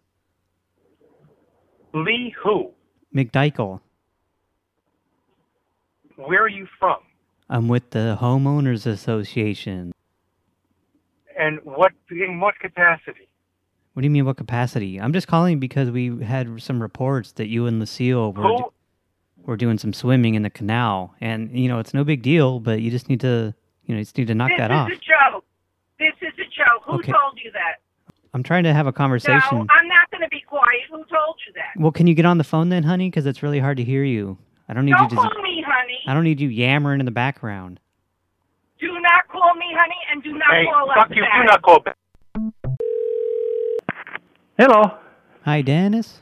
Lee who? McDichael. Where are you from? I'm with the Homeowners Association. And what in what capacity? What do you mean, what capacity? I'm just calling because we had some reports that you and Lucille were, do- were doing some swimming in the canal. And, you know, it's no big deal, but you just need to, you know, you just need to knock this that off. This is a joke. This is a joke. Who Okay. told you that? I'm trying to have a conversation. No, I'm not going to be quiet. Who told you that? Well, can you get on the phone then, honey? Because it's really hard to hear you. I don't need Don't you to... call me honey. I don't need you yammering in the background. Do not call me honey and do not Hey, call fuck us you. back. Do not call back. Hello. Hi, Dennis.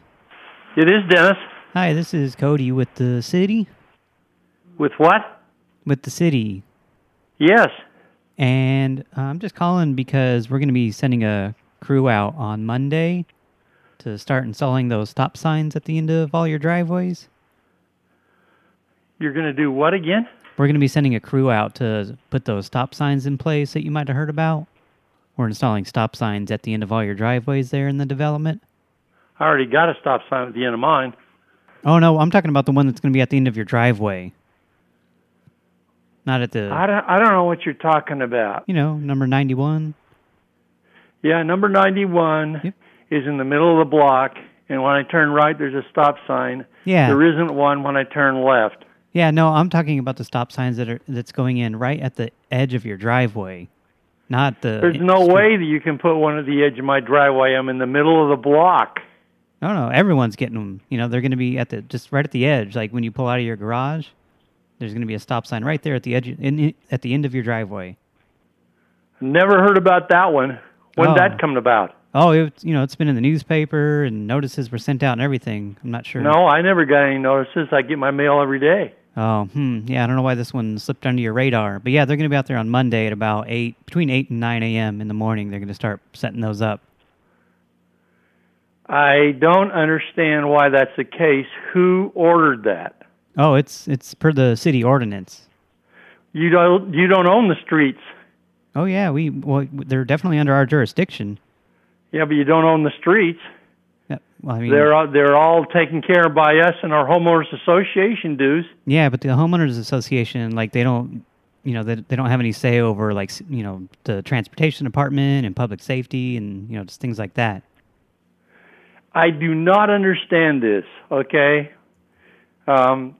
It is Dennis. Hi, this is Cody with the city. With what? With the city. Yes. And uh, I'm just calling because we're going to be sending a crew out on Monday to start installing those stop signs at the end of all your driveways. You're going to do what again? We're going to be sending a crew out to put those stop signs in place that you might have heard about. We're installing stop signs at the end of all your driveways there in the development. I already got a stop sign at the end of mine. Oh, no, I'm talking about the one that's going to be at the end of your driveway. Not at the, I don't, I don't know what you're talking about. you know, number 91. Yeah, number 91 is in the middle of the block, and when I turn right, there's a stop sign. Yeah. There isn't one when I turn left. Yeah, no, I'm talking about the stop signs that are that's going in right at the edge of your driveway, not the. There's no way that you can put one at the edge of my driveway. I'm in the middle of the block. No, no, everyone's getting them. You know, they're going to be at the just right at the edge. Like when you pull out of your garage, there's going to be a stop sign right there at the edge, in, at the end of your driveway. Never heard about that one. When Oh. that come about? Oh, it, you know, it's been in the newspaper and notices were sent out and everything. I'm not sure. No, I never got any notices. I get my mail every day. Oh, hmm. Yeah, I don't know why this one slipped under your radar. But yeah, they're going to be out there on Monday at about 8, between 8 and 9 a.m. in the morning. They're going to start setting those up. I don't understand why that's the case. Who ordered that? Oh, it's it's per the city ordinance. You don't you don't own the streets. Oh yeah, we well they're definitely under our jurisdiction. Yeah, but you don't own the streets. Well, I mean, they're all, they're all taken care of by us and our homeowners association dues. yeah, but the homeowners association like they don't, you know, they they don't have any say over like you know the transportation department and public safety and you know just things like that. I do not understand this, okay? Um,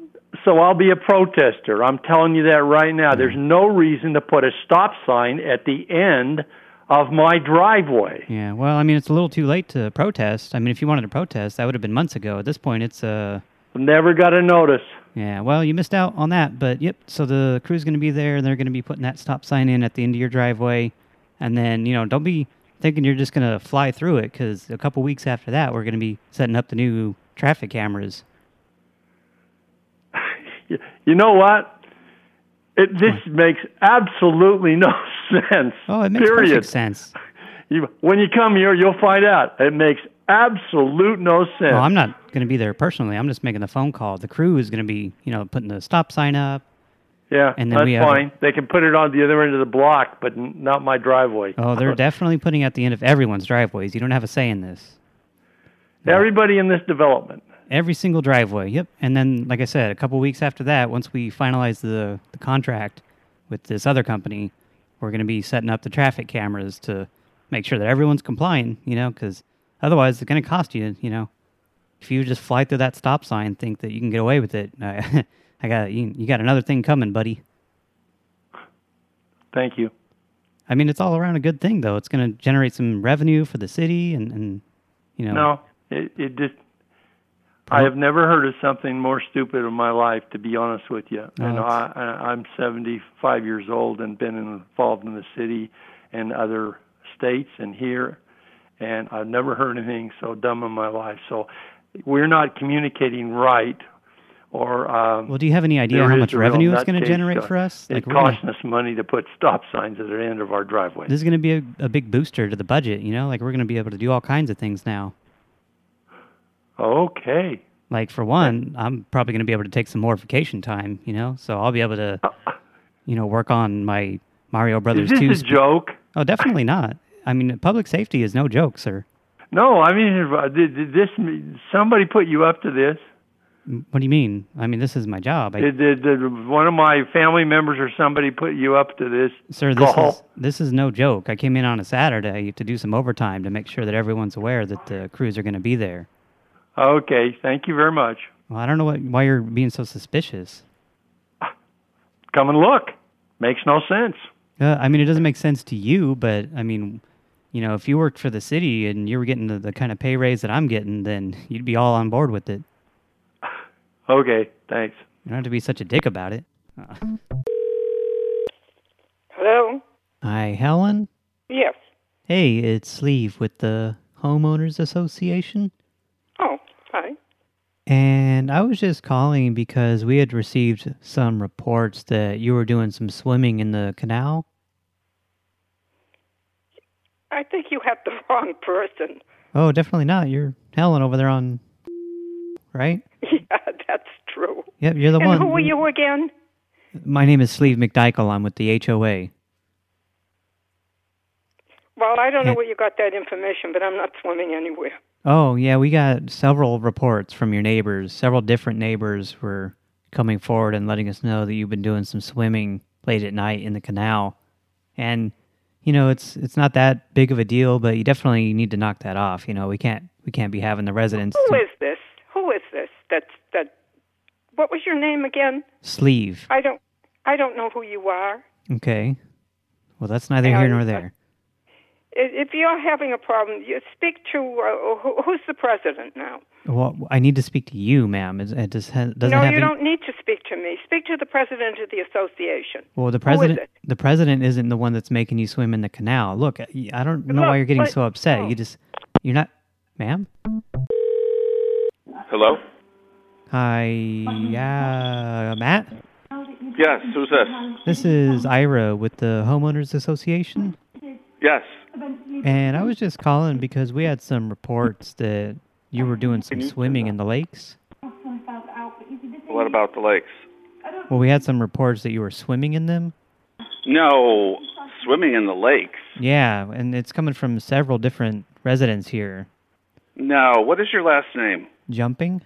so I'll be a protester. I'm telling you that right now. There's no reason to put a stop sign at the end of my driveway. Yeah, well, I mean, it's a little too late to protest. I mean, if you wanted to protest, that would have been months ago. At this point, it's... uh Never got a notice. Yeah, well, you missed out on that, but yep, so the crew's going to be there, and they're going to be putting that stop sign in at the end of your driveway, and then, you know, don't be thinking you're just going to fly through it, because a couple weeks after that, we're going to be setting up the new traffic cameras. You, you know what? It This makes absolutely no sense. Oh, it makes period. perfect sense. You, when you come here, you'll find out. It makes absolute no sense. Well, I'm not going to be there personally. I'm just making the phone call. The crew is going to be, you know, putting the stop sign up. Yeah, And then that's we have- fine. They can put it on the other end of the block, but not my driveway. Oh, they're uh-huh. definitely putting at the end of everyone's driveways. You don't have a say in this. Everybody in this development. Every single driveway, yep. And then, like I said, a couple weeks after that, once we finalize the, the contract with this other company, we're going to be setting up the traffic cameras to make sure that everyone's complying, you know, because otherwise it's going to cost you, you know. If you just fly through that stop sign think that you can get away with it, I, I got you, you got another thing coming, buddy. Thank you. I mean, it's all around a good thing, though. It's going to generate some revenue for the city and, and you know. No, it, it just... I have never heard of something more stupid in my life, to be honest with you. You know, I, I'm 75 years old and been involved in the city and other states and here, and I've never heard anything so dumb in my life. So we're not communicating right, or um, Well, do you have any idea how much revenue it's going to generate for us? It costing us money to put stop signs at the end of our driveway. This is going to be a, a big booster to the budget, you know? Like, we're going to be able to do all kinds of things now. Okay. Like, for one, I'm probably going to be able to take some more vacation time, you know? So I'll be able to, you know, work on my Mario Brothers Is this 2. a joke? Oh, definitely not. I mean, public safety is no joke, sir. No, I mean, uh, did, did this somebody put you up to this? What do you mean? I mean, this is my job. I, Did, did, did one of my family members or somebody put you up to this? Sir, this call? is, this is no joke. I came in on a Saturday to do some overtime to make sure that everyone's aware that the crews are going to be there. Okay, thank you very much. Well, I don't know what, why you're being so suspicious. Come and look. Makes no sense. Uh, I mean, it doesn't make sense to you, but, I mean, you know, if you worked for the city and you were getting the, the kind of pay raise that I'm getting, then you'd be all on board with it. Okay, thanks. You don't have to be such a dick about it. Uh, Hello? hi, Helen? Yes. Hey, it's Sleeve with the Homeowners Association. Oh, hi. And I was just calling because we had received some reports that you were doing some swimming in the canal. I think you have the wrong person. Oh, definitely not. You're Helen over there on... Right? Yeah, that's true. Yep, you're the and one. who are you again? My name is Sleeve McDichael. I'm with the HOA. Well, I don't know where you got that information, but I'm not swimming anywhere. Oh, yeah, we got several reports from your neighbors. Several different neighbors were coming forward and letting us know that you've been doing some swimming late at night in the canal. And, you know, it's it's not that big of a deal, but you definitely need to knock that off. You know, we can't we can't be having the residents Who is this? Who is this? That's that. What was your name again? sleeve. I don't. I don't know who you are. Okay. Well, that's neither here And, nor uh, there. I- If you're having a problem, you speak to uh, who's the president now. Well, I need to speak to you, ma'am. Is- It does, doesn't no, have you any- don't need to speak to me. Speak to the president of the association. Well, the president the president isn't the one that's making you swim in the canal. Look, I I don't know why you're getting but- so upset. oh. You just you're not ma'am? Hello? Hi, yeah, Matt. Yes, who's this? This is Ira with the Homeowners Association, Yes. And I was just calling because we had some reports that you were doing some swimming in the lakes. What about the lakes? Well, we had some reports that you were swimming in them. No, swimming in the lakes. Yeah, and it's coming from several different residents here. No, what is your last name? Jumping?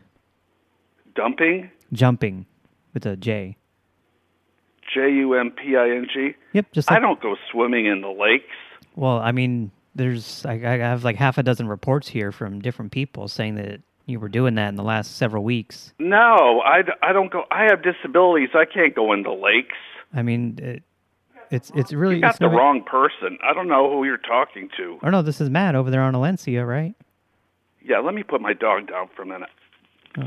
Dumping? Jumping with a J. J U M P I N G? Yep, just I don't go swimming in the lakes. Well, I mean, there's I, I have like half a dozen reports here from different people saying that you were doing that in the last several weeks. No, I, I don't go. I have disabilities. I can't go into lakes. I mean, it, It's it's really You got it's the no- wrong person. I don't know who you're talking to. Oh no, this is Matt over there on Valencia, right? Yeah, let me put my dog down for a minute. Oh,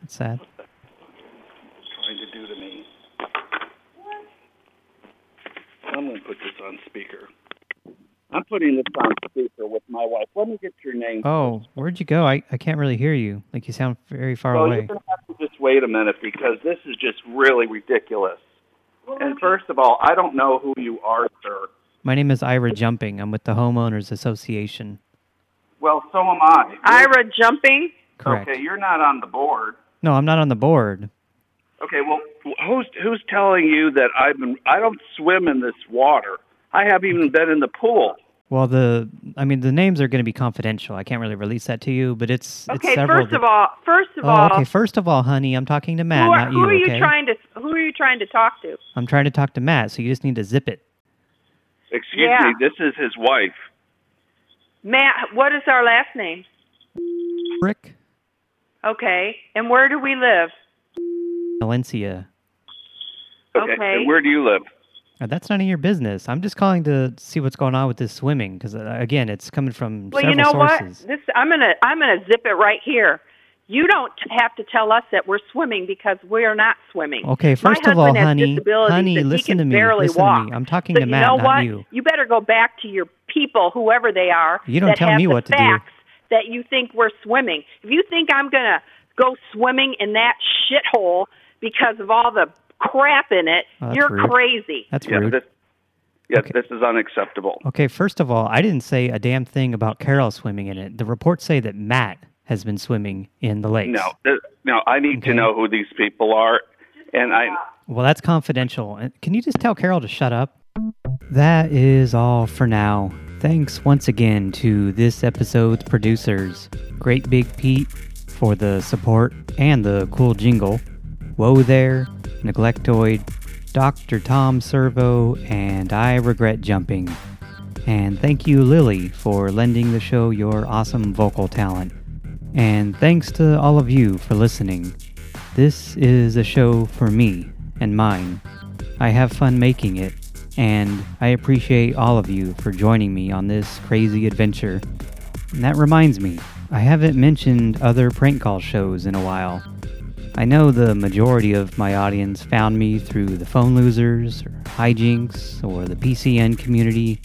that's sad. Trying to do to me. I'm going to put this on speaker. I'm putting this on speaker with my wife. Let me get your name. Oh, where'd you go? I I can't really hear you. Like you sound very far well, away. you're going to have to just wait a minute because this is just really ridiculous. And first of all, I don't know who you are, sir. My name is Ira Jumping. I'm with the Homeowners Association. Well, so am I. Ira jumping. Correct. Okay, you're not on the board. No, I'm not on the board. Okay, well, who's who's telling you that I've been? I don't swim in this water. I haven't even been in the pool. Well, the I mean the names are going to be confidential. I can't really release that to you, but it's it's Okay, several first of all, first of Oh, all, okay. First of all, honey, I'm talking to Matt, who are, not who you. are you okay? trying to who are you trying to talk to? I'm trying to talk to Matt, so you just need to zip it. Excuse Yeah. me, this is his wife. Matt, what is our last name? Rick Okay, and where do we live? Valencia. Okay. Okay. And where do you live? Uh, That's none of your business. I'm just calling to see what's going on with this swimming because uh, again, it's coming from Well, several you know sources. what? This I'm gonna I'm gonna zip it right here. You don't have to tell us that we're swimming because we are not swimming. Okay, first My of all, honey, honey, listen to me. Listen walk. to me. I'm talking So to you Matt, know not what? you. You better go back to your people, whoever they are. You don't tell me what to do. That you think we're swimming. If you think I'm gonna go swimming in that shithole because of all the crap in it, Oh, you're rude. crazy. That's yeah, rude. This, yeah, this is unacceptable. Okay, first of all, I didn't say a damn thing about Carol swimming in it. The reports say that Matt has been swimming in the lakes. No, th- no, I need to know who these people are, and I. Well, that's confidential. Can you just tell Carol to shut up? That is all for now. Thanks once again to this episode's producers, Great Big Pete, for the support and the cool jingle, Whoa There, Neglectoid, Dr. Tom Servo, and I Regret Jumping. And thank you, Lily, for lending the show your awesome vocal talent. And thanks to all of you for listening. This is a show for me and mine. I have fun making it, and I appreciate all of you for joining me on this crazy adventure. And that reminds me, I haven't mentioned other prank call shows in a while. I know the majority of my audience found me through the Phone Losers, or Hijinks, or the PCN community,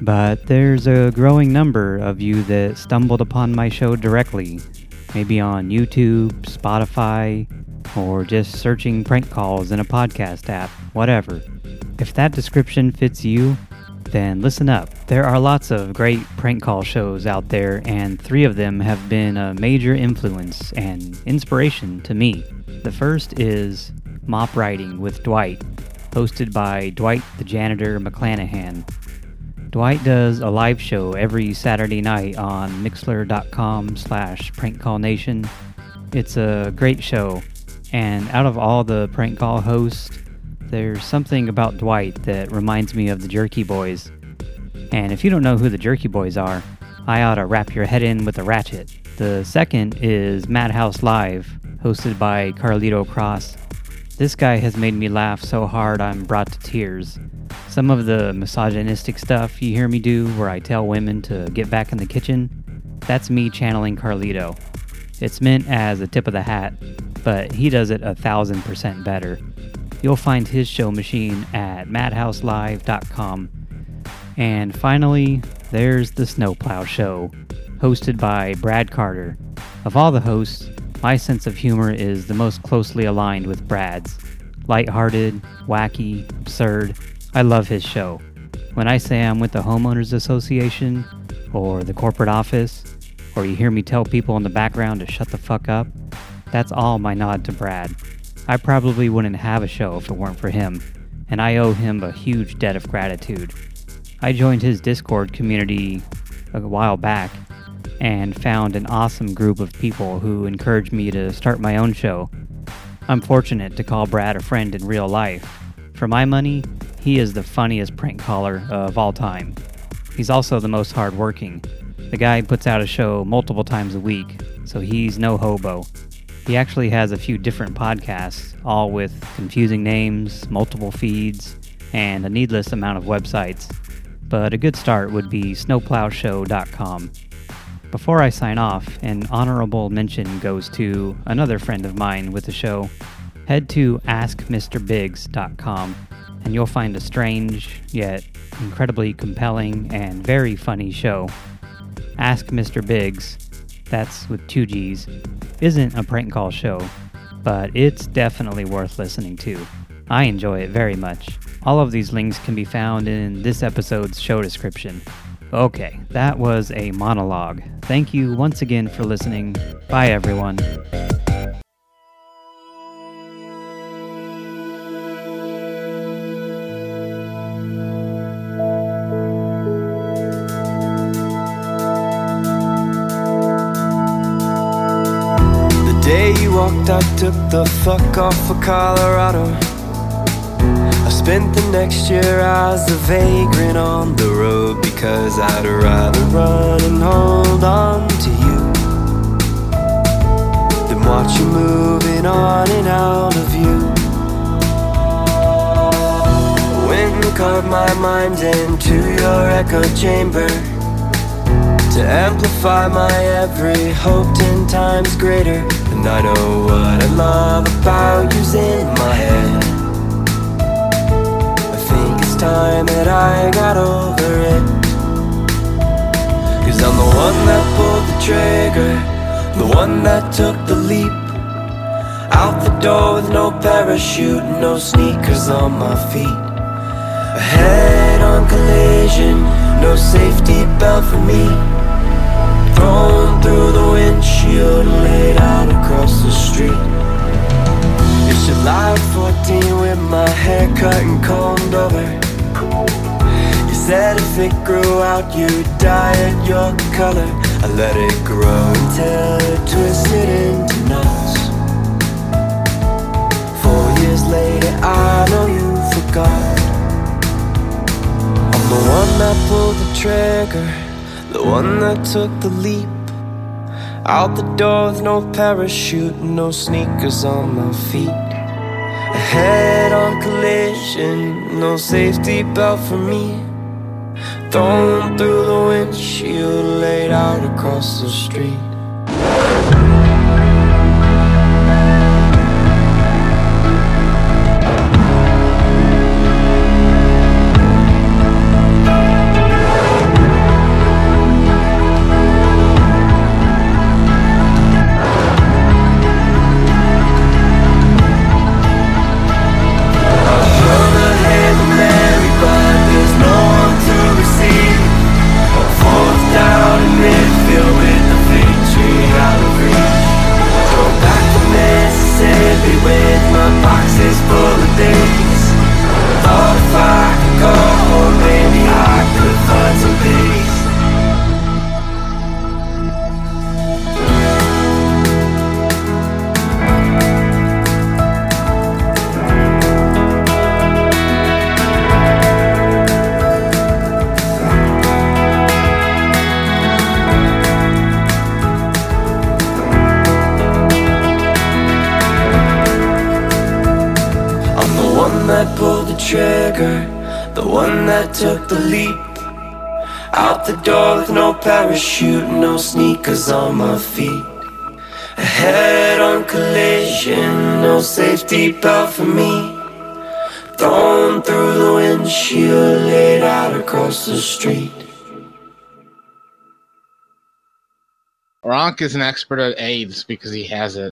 but there's a growing number of you that stumbled upon my show directly, maybe on YouTube, Spotify, or just searching prank calls in a podcast app, whatever. If that description fits you, then listen up. There are lots of great prank call shows out there, and three of them have been a major influence and inspiration to me. The first is Mop Writing with Dwight, hosted by Dwight the Janitor McClanahan. Dwight does a live show every Saturday night on mixlr.com slash prankcallnation. It's a great show, and out of all the prank call hosts, there's something about Dwight that reminds me of the Jerky Boys. And if you don't know who the Jerky Boys are, I ought to wrap your head in with a ratchet. The second is Madhouse Live, hosted by Carlito Cross. This guy has made me laugh so hard I'm brought to tears. Some of the misogynistic stuff you hear me do, where I tell women to get back in the kitchen, that's me channeling Carlito. It's meant as a tip of the hat, but he does it a thousand percent better. You'll find his show machine at madhouselive.com. And finally, there's the Snowplow Show, hosted by Brad Carter. Of all the hosts, my sense of humor is the most closely aligned with Brad's. Lighthearted, wacky, absurd. I love his show. When I say I'm with the Homeowners Association, or the corporate office, or you hear me tell people in the background to shut the fuck up, that's all my nod to Brad. I probably wouldn't have a show if it weren't for him, and I owe him a huge debt of gratitude. I joined his Discord community a while back and found an awesome group of people who encouraged me to start my own show. I'm fortunate to call Brad a friend in real life. For my money, he is the funniest prank caller of all time. He's also the most hardworking. The guy puts out a show multiple times a week, so he's no hobo. He actually has a few different podcasts, all with confusing names, multiple feeds, and a needless amount of websites, but a good start would be snowplowshow.com. Before I sign off, an honorable mention goes to another friend of mine with the show. Head to askmrbiggs.com and you'll find a strange, yet incredibly compelling and very funny show. Ask Mr. Biggs, that's with two G's, isn't a prank call show, but it's definitely worth listening to. I enjoy it very much. All of these links can be found in this episode's show description. Okay, that was a monologue. Thank you once again for listening. Bye, everyone. Took the fuck off for Colorado. I spent the next year as a vagrant on the road because I'd rather run and hold on to you than watch you moving on and out of you. When you carved my mind into your echo chamber to amplify my every hope ten times greater. And I know what I love about you's in my head. I think it's time that I got over it. Cause I'm the one that pulled the trigger, the one that took the leap. Out the door with no parachute, no sneakers on my feet. A head on collision, no safety belt for me. Thrown through the windshield laid out across the street. It's July 14 with my hair cut and combed over. You said if it grew out, you'd dye it your color. I let it grow until it twisted into knots. Four years later, I know you forgot. I'm the one that pulled the trigger, the one that took the leap. Out the door with no parachute, no sneakers on my feet. A head on collision, no safety belt for me. Thrown through the windshield, laid out across the street. On my feet. A head on collision, no safety belt for me. Thrown through the windshield, laid out across the street. Ronk is an expert at AIDS because he has it.